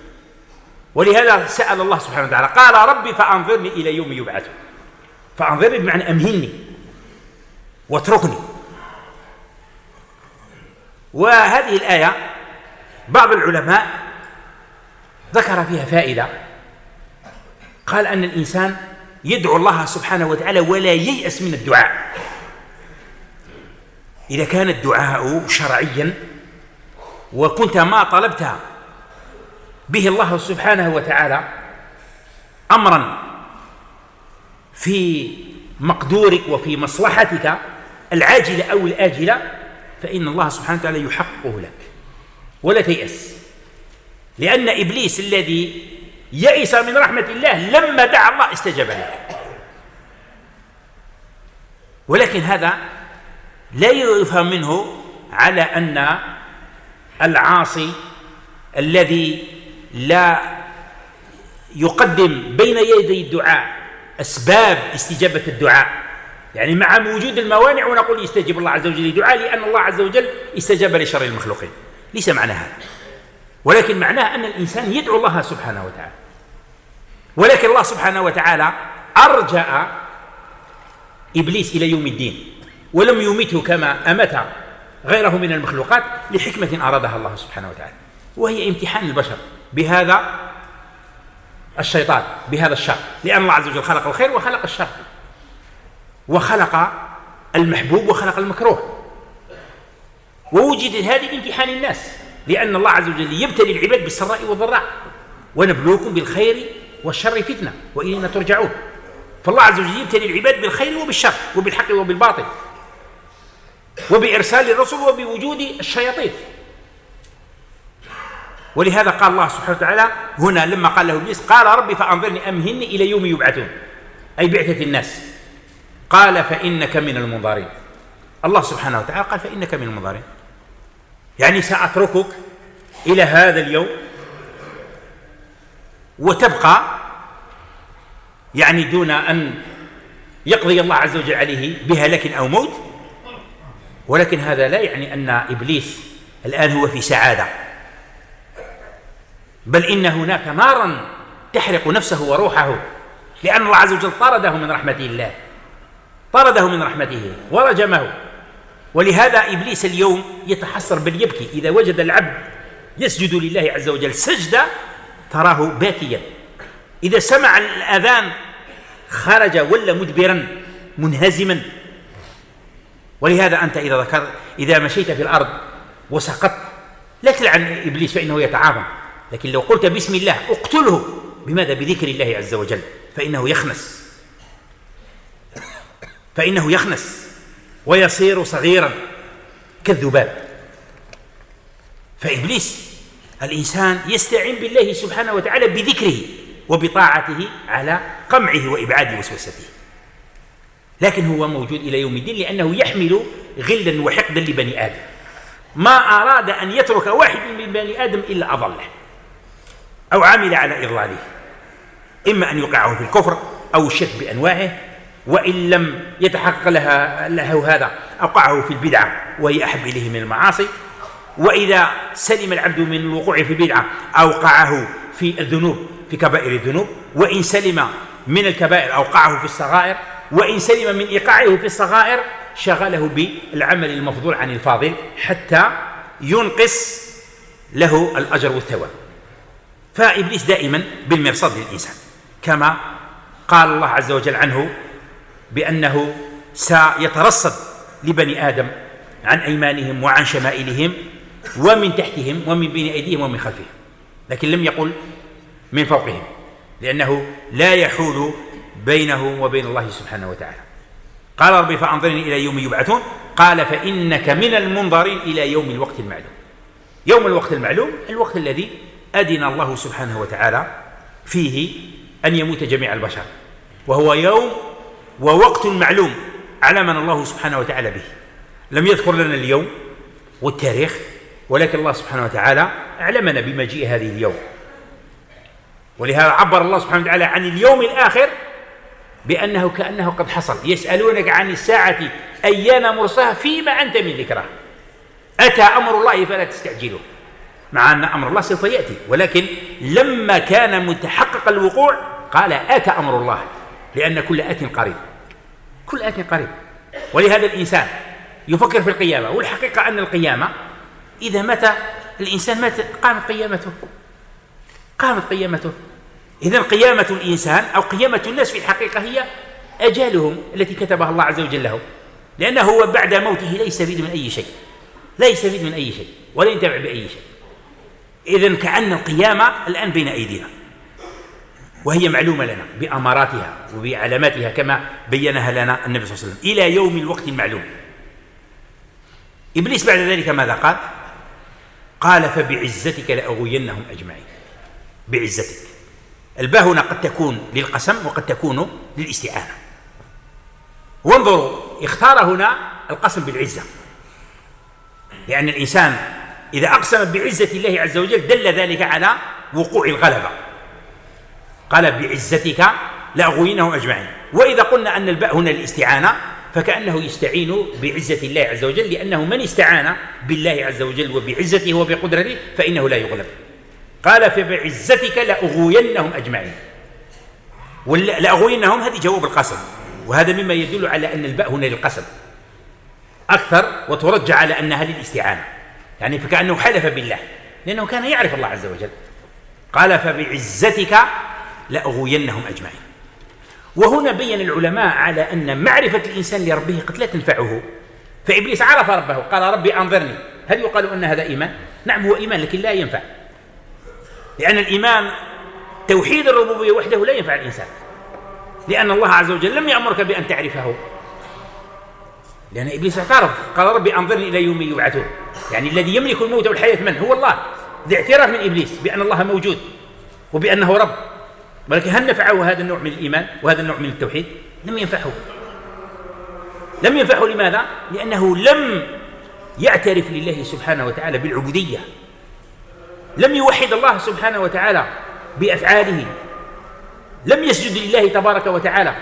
ولهذا سأل الله سبحانه وتعالى قال ربي فأنظرني إلى يوم يبعثون. فأنظرني بمعنى أمهلني واتركني. وهذه الآية بعض العلماء ذكر فيها فائدة. قال أن الإنسان يدعو الله سبحانه وتعالى ولا ييأس من الدعاء. إذا كان الدعاء شرعيا وكنت ما طلبت به الله سبحانه وتعالى أمرا في مقدورك وفي مصلحتك العاجلة أو الآجلة فإن الله سبحانه وتعالى يحققه لك ولا تيأس. لأن إبليس الذي يئس من رحمة الله لما دعا الله استجاب له. ولكن هذا لا يفهم منه على أن العاصي الذي لا يقدم بين يدي الدعاء أسباب استجابة الدعاء. يعني مع وجود الموانع ونقول يستجيب الله عز وجل لدعاء لأن الله عز وجل استجاب لشر المخلوقين. ليس معنى هذا. ولكن معناه أن الإنسان يدعو الله سبحانه وتعالى. ولكن الله سبحانه وتعالى أرجع إبليس إلى يوم الدين ولم يمته كما أمت غيره من المخلوقات لحكمة أرادها الله سبحانه وتعالى. وهي امتحان البشر بهذا الشيطان بهذا الشر. لأن الله عز وجل خلق الخير وخلق الشر. وخلق المحبوب وخلق المكروه. ووجدت هذه بامتحان الناس. لأن الله عز وجل يبتلي العباد بالسراء والضراء. ونبلوكم بالخير والشر فتنة وإلينا ترجعون. فالله عز وجل يبتلي العباد بالخير وبالشر وبالحق وبالباطل. وبإرسال الرسل وبوجود الشياطين. ولهذا قال الله سبحانه وتعالى هنا لما قال له إبليس قال ربي فأنظرني امهلني إلى يوم يبعثون. أي بعثة الناس. قال فإنك من المنظرين. الله سبحانه وتعالى قال فإنك من المنظرين. يعني سأتركك إلى هذا اليوم وتبقى يعني دون أن يقضي الله عز وجل عليه بهلك أو موت. ولكن هذا لا يعني أن إبليس الآن هو في سعادة. بل إن هناك نارا تحرق نفسه وروحه لأن الله عز وجل طرده من رحمة الله طرده من رحمته ورجمه. ولهذا إبليس اليوم يتحسر بل يبكي. إذا وجد العبد يسجد لله عز وجل سجدة تراه باكيا. إذا سمع الأذان خرج ولا مدبرا منهزما. ولهذا أنت إذا ذكر إذا مشيت في الأرض وسقطت لا تلعن إبليس فإنه يتعاظم. لكن لو قلت بسم الله اقتله. بماذا؟ بذكر الله عز وجل. فإنه يخنس. فإنه يخنس. ويصير صغيرا. كالذباب فإبليس الإنسان يستعين بالله سبحانه وتعالى بذكره وبطاعته على قمعه وإبعاد وسوسته لكن هو موجود إلى يوم الدين لأنه يحمل غلا وحقدا لبني آدم. ما أراد أن يترك واحد من بني آدم إلا أضله أو عمل على إضلاله. إما أن يوقعه في الكفر أو الشرك بأنواعه وإن لم يتحقق لها له هذا أوقعه في البدعة وهي أحب إليه من المعاصي. وإذا سلم العبد من الوقوع في البدعة أوقعه في الذنوب في كبائر الذنوب. وإن سلم من الكبائر أوقعه في الصغائر. وإن سلم من إيقاعه في الصغائر شغله بالعمل المفضول عن الفاضل حتى ينقص له الأجر والثواب. فإبليس دائما بالمرصاد للإنسان كما قال الله عز وجل عنه بأنه سيترصد لبني آدم عن أيمانهم وعن شمائلهم ومن تحتهم ومن بين أيديهم ومن خلفهم لكن لم يقل من فوقهم لأنه لا يحول بينه وبين الله سبحانه وتعالى. قال ربي فأنظرني إلى يوم يبعثون قال فإنك من المنظرين إلى يوم الوقت المعلوم. يوم الوقت المعلوم الوقت الذي أدن الله سبحانه وتعالى فيه أن يموت جميع البشر وهو يوم ووقت معلوم علمنا الله سبحانه وتعالى به. لم يذكر لنا اليوم والتاريخ ولكن الله سبحانه وتعالى أعلمنا بمجيء هذه اليوم. ولهذا عبر الله سبحانه وتعالى عن اليوم الآخر بأنه كأنه قد حصل. يسألونك عن الساعة أيان مرساها فيما أنت من ذكرها أتى أمر الله فلا تستعجله مع أن أمر الله سوف يأتي ولكن لما كان متحقق الوقوع قال أتى أمر الله لأن كل آت قريب. كل آت قريب. ولهذا الإنسان يفكر في القيامة والحقيقة أن القيامة إذا مات الإنسان مات قامت قيامته. قامت قيامته. إذا قيامة الإنسان أو قيامة الناس في الحقيقة هي أجالهم التي كتبها الله عز وجل لهم. لأنه هو بعد موته لا يستفيد من أي شيء. لا يستفيد من أي شيء ولا ينتفع بأي شيء. إذا كأن القيامة الآن بين أيدينا. وهي معلومة لنا بأماراتها وبعلاماتها كما بينها لنا النبي صلى الله عليه وسلم. إلى يوم الوقت المعلوم. إبليس بعد ذلك ماذا قال؟ قال فبعزتك لأغوينهم أجمعين. بعزتك. الباء هنا قد تكون للقسم وقد تكون للاستعانة. وانظروا اختار هنا القسم بالعزة. لأن الإنسان إذا أقسم بعزة الله عز وجل دل ذلك على وقوع الغلبة. قال بعزتك لأغوينهم أجمعين. وإذا قلنا أن الباء هنا للاستعانة فكأنه يستعين بعزة الله عز وجل لأنه من استعان بالله عز وجل وبعزته وبقدرته فإنه لا يغلب. قال فبعزتك لأغوينهم أجمعين. لأغوينهم هذه جواب القسم. وهذا مما يدل على أن الباء هنا للقسم. أكثر وترجع على أنها للاستعانة. يعني فكأنه حلف بالله لأنه كان يعرف الله عز وجل. قال فبعزتك لأغوينهم أجمعين. وهنا بين العلماء على أن معرفة الإنسان لربه قد لا تنفعه. فإبليس عرف ربه قال ربي أنظرني. هل يقال أن هذا إيمان؟ نعم هو إيمان لكن لا ينفع. لأن الإيمان توحيد الربوبية وحده لا ينفع الإنسان. لأن الله عز وجل لم يأمرك بأن تعرفه. لأن إبليس اعترف قال ربي أنظرني إلى يوم يبعثون. يعني الذي يملك الموت والحياة من؟ هو الله. لاعتراف من إبليس بأن الله موجود وبأنه رب. ولكن هل نفعه هذا النوع من الإيمان وهذا النوع من التوحيد؟ لم ينفعه. لم ينفعه لماذا؟ لأنه لم يعترف لله سبحانه وتعالى بالعبودية. لم يوحد الله سبحانه وتعالى بأفعاله. لم يسجد لله تبارك وتعالى.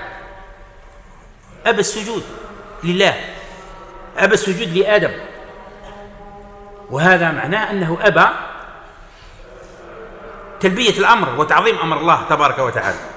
أبى السجود لله. أبى السجود لآدم. وهذا معناه أنه أبى تلبية الأمر وتعظيم أمر الله تبارك وتعالى.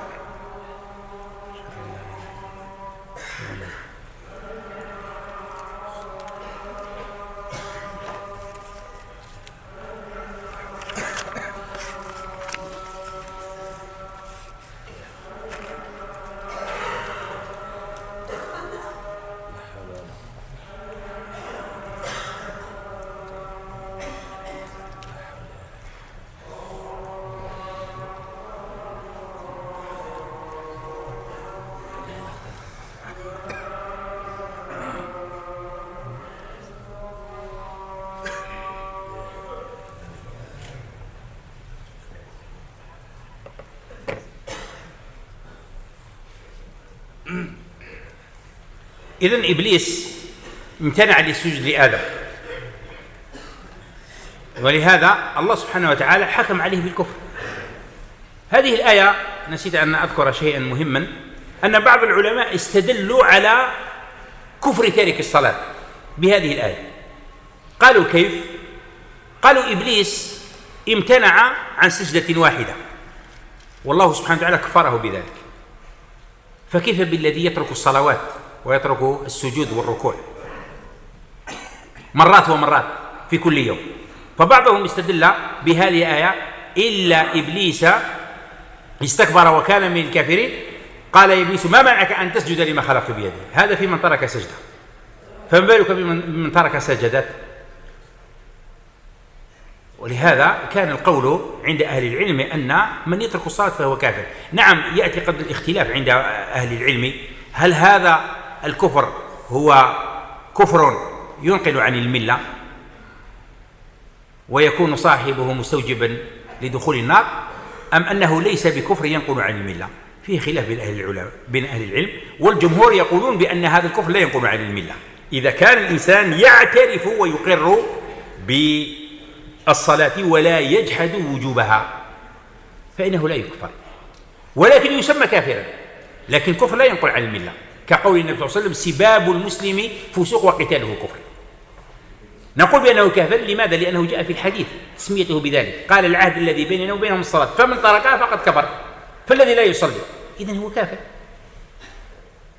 إذا إبليس امتنع للسجود لآدم. ولهذا الله سبحانه وتعالى حكم عليه بالكفر. هذه الآية نسيت أن أذكر شيئا مهما أن بعض العلماء استدلوا على كفر تارك الصلاة بهذه الآية. قالوا كيف؟ قالوا إبليس امتنع عن سجدة واحدة. والله سبحانه وتعالى كفره بذلك. فكيف بالذي يترك الصلوات؟ ويترك السجود والركوع. مرات ومرات في كل يوم. فبعضهم استدل بهذه الآية إلا إبليس استكبر وكان من الكافرين. قال إبليس ما منعك أن تسجد لما خلقت بيدي؟ هذا في من ترك سجدة. فما بالك بمن ترك سجدات ولهذا كان القول عند أهل العلم أن من يترك الصلاة فهو كافر. نعم يأتي قد الاختلاف عند أهل العلم. هل هذا الكفر هو كفر ينقل عن الملة ويكون صاحبه مستوجبا لدخول النار أم أنه ليس بكفر ينقل عن الملة؟ فيه خلاف بين أهل العلماء بين أهل العلم والجمهور يقولون بأن هذا الكفر لا ينقل عن الملة. إذا كان الإنسان يعترف ويقر بالصلاة ولا يجحد وجوبها فإنه لا يكفر. ولكن يسمى كافرا. لكن كفر لا ينقل عن الملة. كقول النبي صلى الله عليه وسلم سباب المسلم فسوق وقتاله كفر نقول بأنه كافر لماذا؟ لأنه جاء في الحديث تسميته بذلك. قال العهد الذي بيننا وبينهم الصلاة فمن تركها فقد كفر فالذي لا يصلي. إذن هو كافر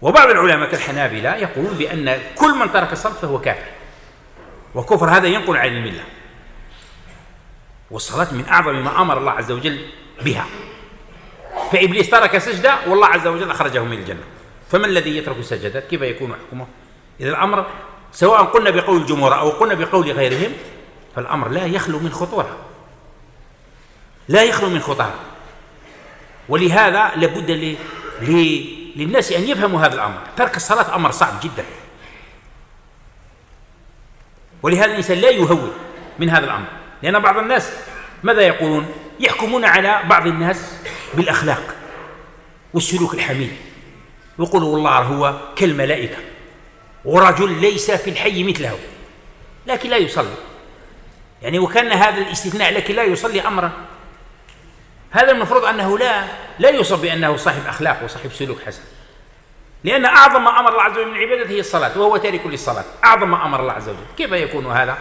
وبعض العلماء كالحنابلة يقولون بأن كل من ترك الصلاة فهو كافر. وكفر هذا ينقل عن الملة. والصلاة من أعظم ما أمر الله عز وجل بها. فإبليس ترك سجدة والله عز وجل أخرجه من الجنة. فما الذي يترك السجدات كيف يكون حكمه؟ إذا الأمر سواء قلنا بقول الجمهور أو قلنا بقول غيرهم فالأمر لا يخلو من خطورة. لا يخلو من خطورة. ولهذا لابد ل... ل... للناس أن يفهموا هذا الأمر. ترك الصلاة أمر صعب جدا. ولهذا الإنسان لا يهون من هذا الأمر. لأن بعض الناس ماذا يقولون؟ يحكمون على بعض الناس بالأخلاق والسلوك الحميد. يقول والله هو كالملائكة. ورجل ليس في الحي مثله لكن لا يصلي. يعني وكان هذا الاستثناء لكن لا يصلي أمرا. هذا المفروض أنه لا لا يوصف بأنه صاحب أخلاق وصاحب سلوك حسن. لأن أعظم ما أمر الله عز وجل من عبادته هي الصلاة وهو تارك للصلاة. أعظم ما أمر الله عز وجل. كيف يكون هذا؟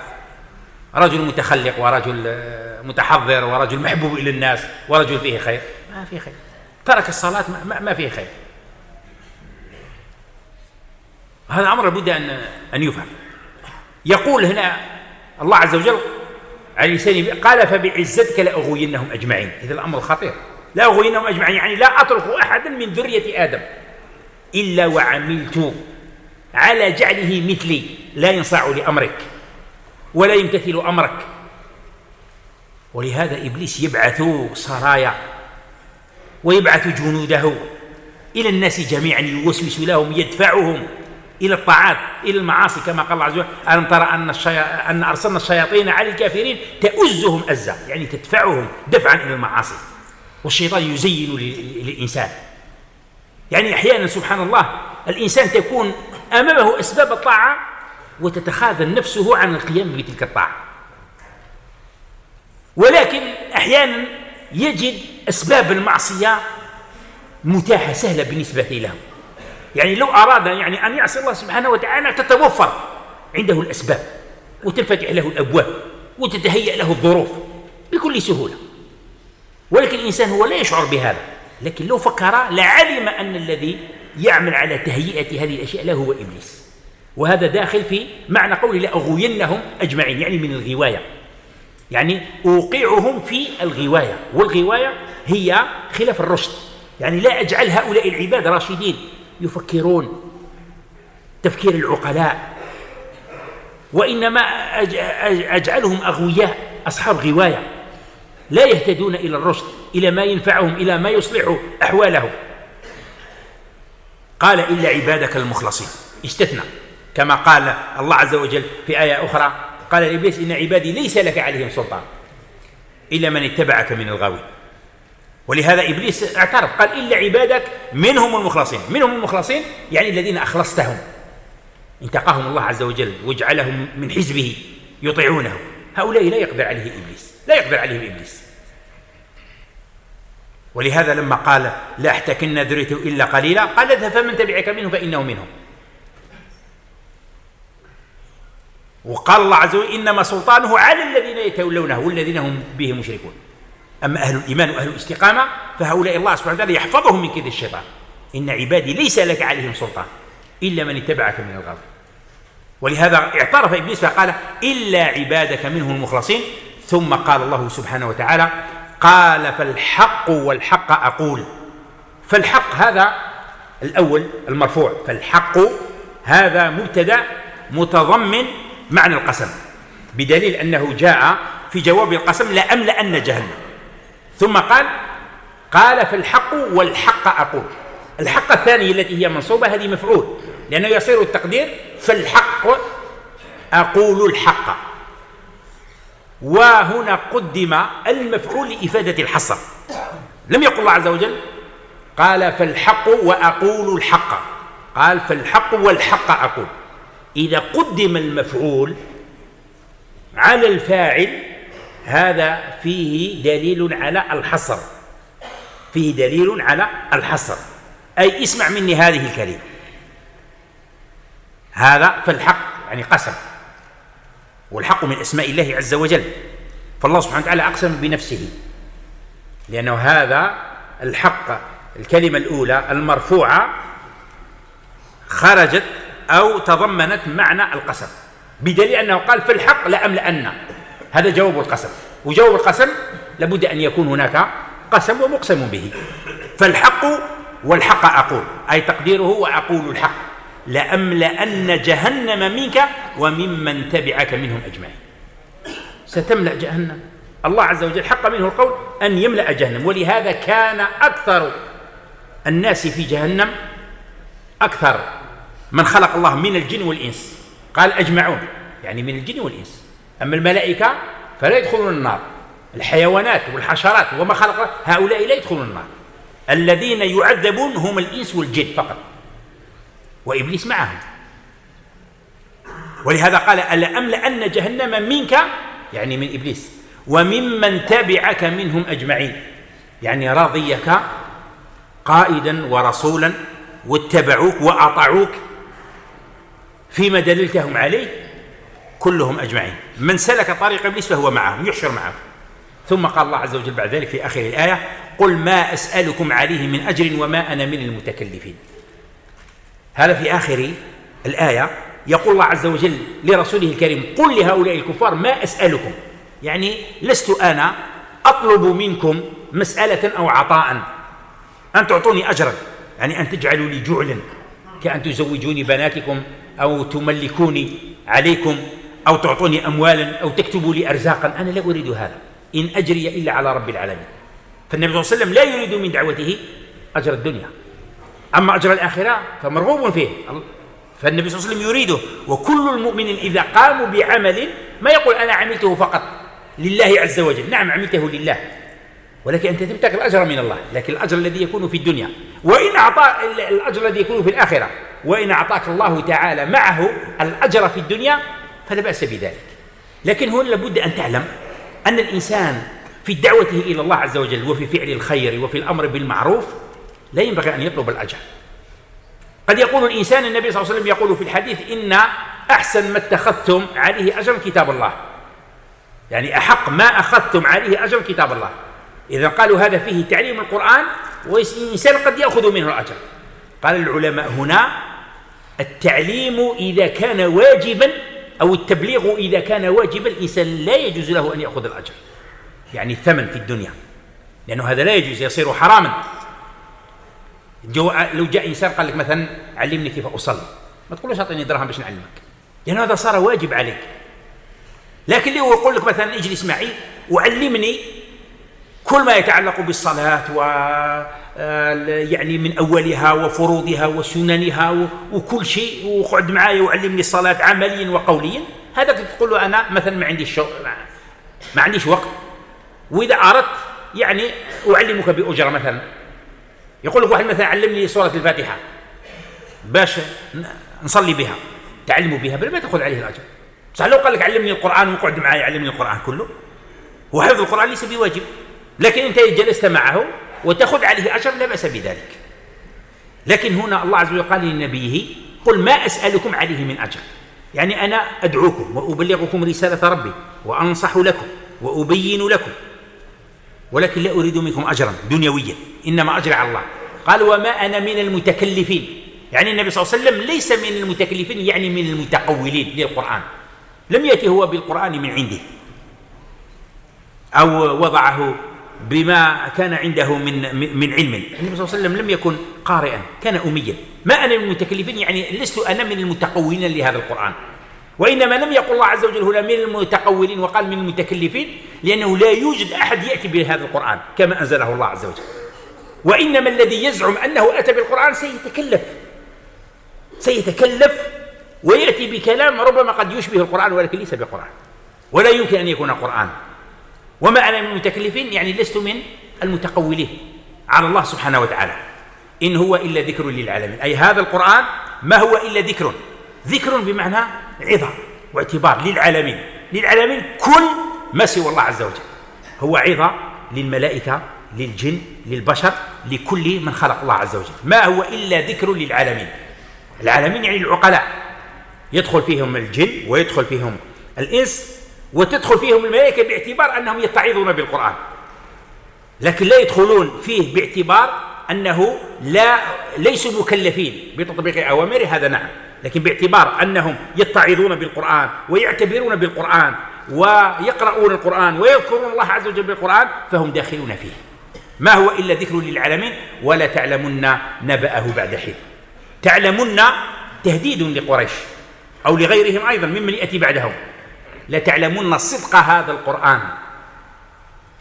رجل متخلق ورجل متحضر ورجل محبوب إلى الناس ورجل فيه خير؟ ما فيه خير. ترك الصلاة ما فيه خير. هذا أمر لابد أن أن يفهم. يقول هنا الله عز وجل على لسان قال فبعزتك لأغوينهم أجمعين. إذا الأمر خطير. لا أغوينهم أجمعين يعني لا أترك أحدا من ذرية آدم. إلا وعملت على جعله مثلي لا ينصاع لأمرك ولا يمتثل أمرك. ولهذا إبليس يبعث سرايا ويبعث جنوده إلى الناس جميعا يوسوس لهم يدفعهم. إلى الطاعات إلى المعاصي كما قال الله عز وجل ألم ترى أن, الشيا... أن أرسلنا الشياطين على الكافرين؟ تؤزهم أزا يعني تدفعهم دفعا إلى المعاصي. والشيطان يزين للإنسان. يعني أحيانا سبحان الله الإنسان تكون أمامه أسباب الطاعة وتتخاذل نفسه عن القيام بتلك الطاعة. ولكن أحيانا يجد أسباب المعصية متاحة سهلة بالنسبة له. يعني لو أراد يعني أن يعصي الله سبحانه وتعالى تتوفر عنده الأسباب وتنفتح له الأبواب وتتهيأ له الظروف بكل سهولة. ولكن الإنسان هو لا يشعر بهذا لكن لو فكر لعلم أن الذي يعمل على تهيئة هذه الأشياء لا هو إبليس. وهذا داخل في معنى قولي لأغوينهم أجمعين يعني من الغواية. يعني أوقعهم في الغواية والغواية هي خلاف الرشد. يعني لا أجعل هؤلاء العباد راشدين. يفكرون تفكير العقلاء وإنما أجعلهم أغوياء أصحاب غواية لا يهتدون إلى الرشد إلى ما ينفعهم إلى ما يصلح أحوالهم. قال إلا عبادك المخلصين. استثنى كما قال الله عز وجل في آية أخرى قال لإبليس إن عبادي ليس لك عليهم سلطان إلا من اتبعك من الغاوي ولهذا إبليس اعترف قال إلا عبادك منهم المخلصين. منهم المخلصين يعني الذين أخلصتهم انتقاهم الله عز وجل واجعلهم من حزبه يطيعونه. هؤلاء لا يقدر عليه إبليس لا يقدر عليهم إبليس. ولهذا لما قال لا أحتكن ذريته إلا قليلا قال اذهب فمن تبعك منه فإنه منهم. وقال الله عز وجل إنما سلطانه على الذين يتولونه والذين هم به مشركون. أما أهل الإيمان وأهل الاستقامة فهؤلاء الله سبحانه وتعالى يحفظهم من كيد الشيطان. إن عبادي ليس لك عليهم سلطان إلا من اتبعك من الغرب ولهذا اعترف إبليس فقال إلا عبادك منهم المخلصين. ثم قال الله سبحانه وتعالى قال فالحق والحق أقول. فالحق هذا الأول المرفوع. فالحق هذا مبتدأ متضمن معنى القسم. بدليل أنه جاء في جواب القسم لأملأن جهنم. ثم قال قال فالحق والحق أقول. الحق الثانية التي هي منصوبة هذه مفعول لأنه يصير التقدير فالحق أقول الحق. وهنا قدم المفعول لإفادة الحصر. لم يقل الله عز وجل قال فالحق وأقول الحق. قال فالحق والحق أقول. إذا قدم المفعول على الفاعل هذا فيه دليل على الحصر. فيه دليل على الحصر. أي اسمع مني هذه الكلمة. هذا فالحق يعني قسم. والحق من أسماء الله عز وجل. فالله سبحانه وتعالى أقسم بنفسه. لأنه هذا الحق الكلمة الأولى المرفوعة خرجت أو تضمنت معنى القسم. بدليل أنه قال في الحق لأملأن. هذا جواب القسم. وجواب القسم لابد أن يكون هناك قسم ومقسم به. فالحق والحق أقول أي تقديره وأقول الحق. لأملأن جهنم منك وممن تبعك منهم أجمعين. ستملأ جهنم. الله عز وجل حق منه القول أن يملأ جهنم. ولهذا كان أكثر الناس في جهنم أكثر من خلق الله من الجن والإنس. قال أجمعون يعني من الجن والإنس. أما الملائكة فلا يدخلون النار. الحيوانات والحشرات وما خلق هؤلاء لا يدخلون النار. الذين يعذبون هم الإنس والجن فقط. وإبليس معهم. ولهذا قال ألأملأن جهنم منك؟ يعني من إبليس. وممن تبعك منهم أجمعين. يعني رضيك قائدا ورسولا واتبعوك وأطاعوك فيما دللتهم عليه. كلهم أجمعين. من سلك طريق إبليس فهو معهم يحشر معهم ثم قال الله عز وجل بعد ذلك في آخر الآية قل ما أسألكم عليه من أجر وما أنا من المتكلفين. هذا في آخر الآية. يقول الله عز وجل لرسوله الكريم قل لهؤلاء الكفار ما أسألكم. يعني لست أنا أطلب منكم مسألة أو عطاء. أن تعطوني أجرا. يعني أن تجعلوا لي جعلا كأن تزوجوني بناتكم أو تملكوني عليكم. أو تعطوني أموالا أو تكتبوا لي أرزاقا. أنا لا أريد هذا. إن أجري إلا على رب العالمين. فالنبي صلى الله عليه وسلم لا يريد من دعوته أجر الدنيا. أما أجر الآخرة فمرغوب فيه. فالنبي صلى الله عليه وسلم يريده. وكل المؤمن إذا قاموا بعمل ما يقول أنا عملته فقط. لله عز وجل. نعم عملته لله. ولكن أنت تبتغي الأجر من الله. لكن الأجر الذي يكون في الدنيا. وإن أعطى الأجر الذي يكون في الآخرة. وإن أعطاك الله تعالى معه الأجر في الدنيا فلا بأس بذلك. لكن هنا لابد أن تعلم أن الإنسان في دعوته إلى الله عز وجل وفي فعل الخير وفي الأمر بالمعروف لا ينبغي أن يطلب الأجر. قد يقول الإنسان النبي صلى الله عليه وسلم يقول في الحديث إن أحسن ما اتخذتم عليه أجر كتاب الله. يعني أحق ما أخذتم عليه أجر كتاب الله. إذا قالوا هذا فيه تعليم القرآن والإنسان قد يأخذ منه الأجر. قال العلماء هنا التعليم إذا كان واجبا أو التبليغ إذا كان واجبا الإنسان لا يجوز له أن يأخذ الأجر. يعني الثمن في الدنيا. لأنه هذا لا يجوز يصير حراما. لو جاء إنسان قال لك مثلا علمني كيف أصلي. ما تقولوش أعطيني درهم باش نعلمك. لأنه هذا صار واجب عليك. لكن لو يقول لك مثلا اجلس معي وعلمني كل ما يتعلق بالصلاة و يعني من أولها وفروضها وسننها وكل شيء وقعد معايا وعلمني الصلاة عمليا وقوليا. هذا تقول له أنا مثلا ما عنديش. ما عنديش وقت. وإذا أردت يعني أعلمك بأجرة مثلا. يقول لك واحد مثلا علمني سورة الفاتحة. باش نصلي بها. تعلموا بها بل ما تأخذ عليه الأجر. صح لو قال لك علمني القرآن وقعد معي علمني القرآن كله. وحفظ القرآن ليس بواجب. لكن أنت جلست معه وتأخذ عليه أجر لا بأس بذلك. لكن هنا الله عز وجل قال لنبيه قل ما أسألكم عليه من أجر. يعني أنا أدعوكم وأبلغكم رسالة ربي وأنصح لكم وأبين لكم ولكن لا أريد منكم أجرا دنيويا إنما أجر على الله. قال وما أنا من المتكلفين. يعني النبي صلى الله عليه وسلم ليس من المتكلفين يعني من المتقولين للقرآن. لم يأتي هو بالقرآن من عنده أو وضعه بما كان عنده من من علم. النبي صلى الله عليه وسلم لم يكن قارئا كان أميا. ما أنا من المتكلفين يعني لست أنا من المتقولين لهذا القرآن. وإنما لم يقل الله عز وجل هنا من المتقولين وقال من المتكلفين لأنه لا يوجد أحد يأتي بهذا القرآن كما أنزله الله عز وجل. وإنما الذي يزعم أنه أتى بالقرآن سيتكلف. سيتكلف ويأتي بكلام ربما قد يشبه القرآن ولكن ليس بقرآن. ولا يمكن أن يكون قرآن. وما أنا من المتكلفين يعني لست من المتقولين. على الله سبحانه وتعالى. إن هو إلا ذكر للعالمين. أي هذا القرآن ما هو إلا ذكر. ذكر بمعنى عظة واعتبار للعالمين. للعالمين كل ما سوى الله عز وجل. هو عظة للملائكة للجن للبشر لكل من خلق الله عز وجل. ما هو إلا ذكر للعالمين. العالمين يعني العقلاء. يدخل فيهم الجن ويدخل فيهم الإنس. وتدخل فيهم الملائكة باعتبار أنهم يتعظون بالقرآن. لكن لا يدخلون فيه باعتبار أنه لا ليسوا مكلفين بتطبيق أوامره هذا نعم. لكن باعتبار أنهم يتعظون بالقرآن ويعتبرون بالقرآن ويقرؤون القرآن ويذكرون الله عز وجل بالقرآن فهم داخلون فيه. ما هو إلا ذكر للعالمين ولا تعلمن نبأه بعد حين. تعلمن تهديد لقريش أو لغيرهم أيضا ممن يأتي بعدهم. لتعلمن صدق هذا القرآن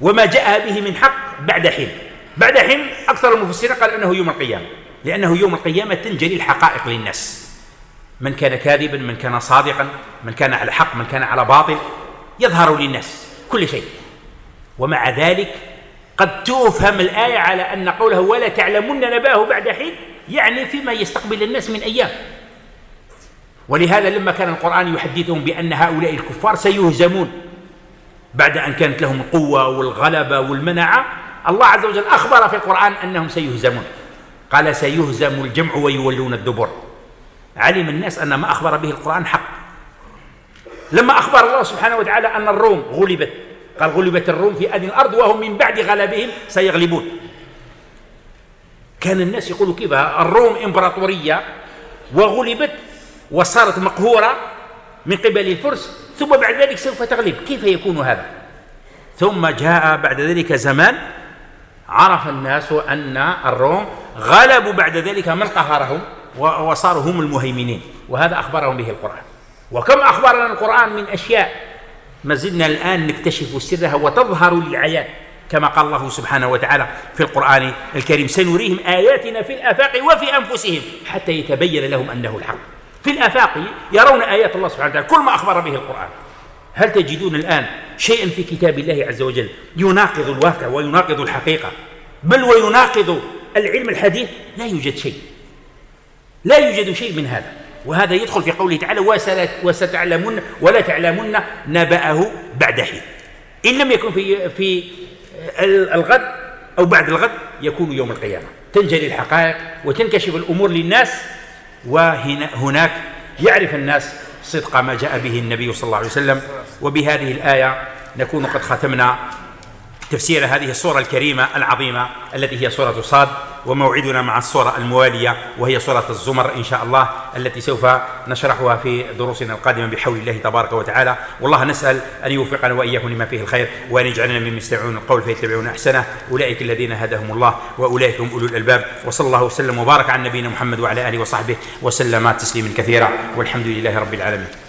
وما جاء به من حق بعد حين. بعد حين أكثر المفسرين قال أنه يوم القيامة لأنه يوم القيامة تنجلي الحقائق للناس. من كان كاذبا من كان صادقا من كان على حق من كان على باطل يظهر للناس كل شيء. ومع ذلك قد تفهم الآية على أن قوله ولا تعلمن نباه بعد حين يعني فيما يستقبل الناس من أيام. ولهذا لما كان القرآن يحدثهم بأن هؤلاء الكفار سيهزمون بعد أن كانت لهم القوة والغلبة والمنعة الله عز وجل أخبر في القرآن أنهم سيهزمون. قال سيهزم الجمع ويولون الدبر. علم الناس أن ما أخبر به القرآن حق. لما أخبر الله سبحانه وتعالى أن الروم غلبت قال غلبت الروم في أدنى الأرض وهم من بعد غلبهم سيغلبون. كان الناس يقولوا كيف؟ الروم إمبراطورية وغلبت وصارت مقهورة من قبل الفرس ثم بعد ذلك سوف تغلب. كيف يكون هذا؟ ثم جاء بعد ذلك زمان عرف الناس أن الروم غلبوا بعد ذلك من قهرهم وصاروا هم المهيمنين وهذا أخبرهم به القرآن. وكم أخبرنا القرآن من أشياء. ما زلنا الآن نكتشف سرها وتظهر للعيان كما قال الله سبحانه وتعالى في القرآن الكريم سنريهم آياتنا في الآفاق وفي أنفسهم حتى يتبين لهم أنه الحق. في الآفاق يرون آيات الله سبحانه وتعالى كل ما أخبر به القرآن. هل تجدون الآن شيئا في كتاب الله عز وجل يناقض الواقع ويناقض الحقيقة؟ بل ويناقض العلم الحديث؟ لا يوجد شيء. لا يوجد شيء من هذا. وهذا يدخل في قوله تعالى وستعلمون ولا تعلمون نبأه بعد حين. إن لم يكن في في الغد أو بعد الغد يكون يوم القيامة. تنجلي الحقائق وتنكشف الأمور للناس وهناك يعرف الناس صدق ما جاء به النبي صلى الله عليه وسلم. وبهذه الآية نكون قد ختمنا. تفسير هذه الصورة الكريمة العظيمة التي هي صورة صاد وموعدنا مع الصورة الموالية وهي صورة الزمر إن شاء الله التي سوف نشرحها في دروسنا القادمة بحول الله تبارك وتعالى. والله نسأل أن يوفقنا وإياكم لما فيه الخير وأن يجعلنا ممن يستمعون القول فيتبعون أحسنه. أولئك الذين هداهم الله وأولئك هم أولو الألباب. وصلى الله وسلم وبارك على نبينا محمد وعلى آله وصحبه وسلم تسليما كثيرا والحمد لله رب العالمين.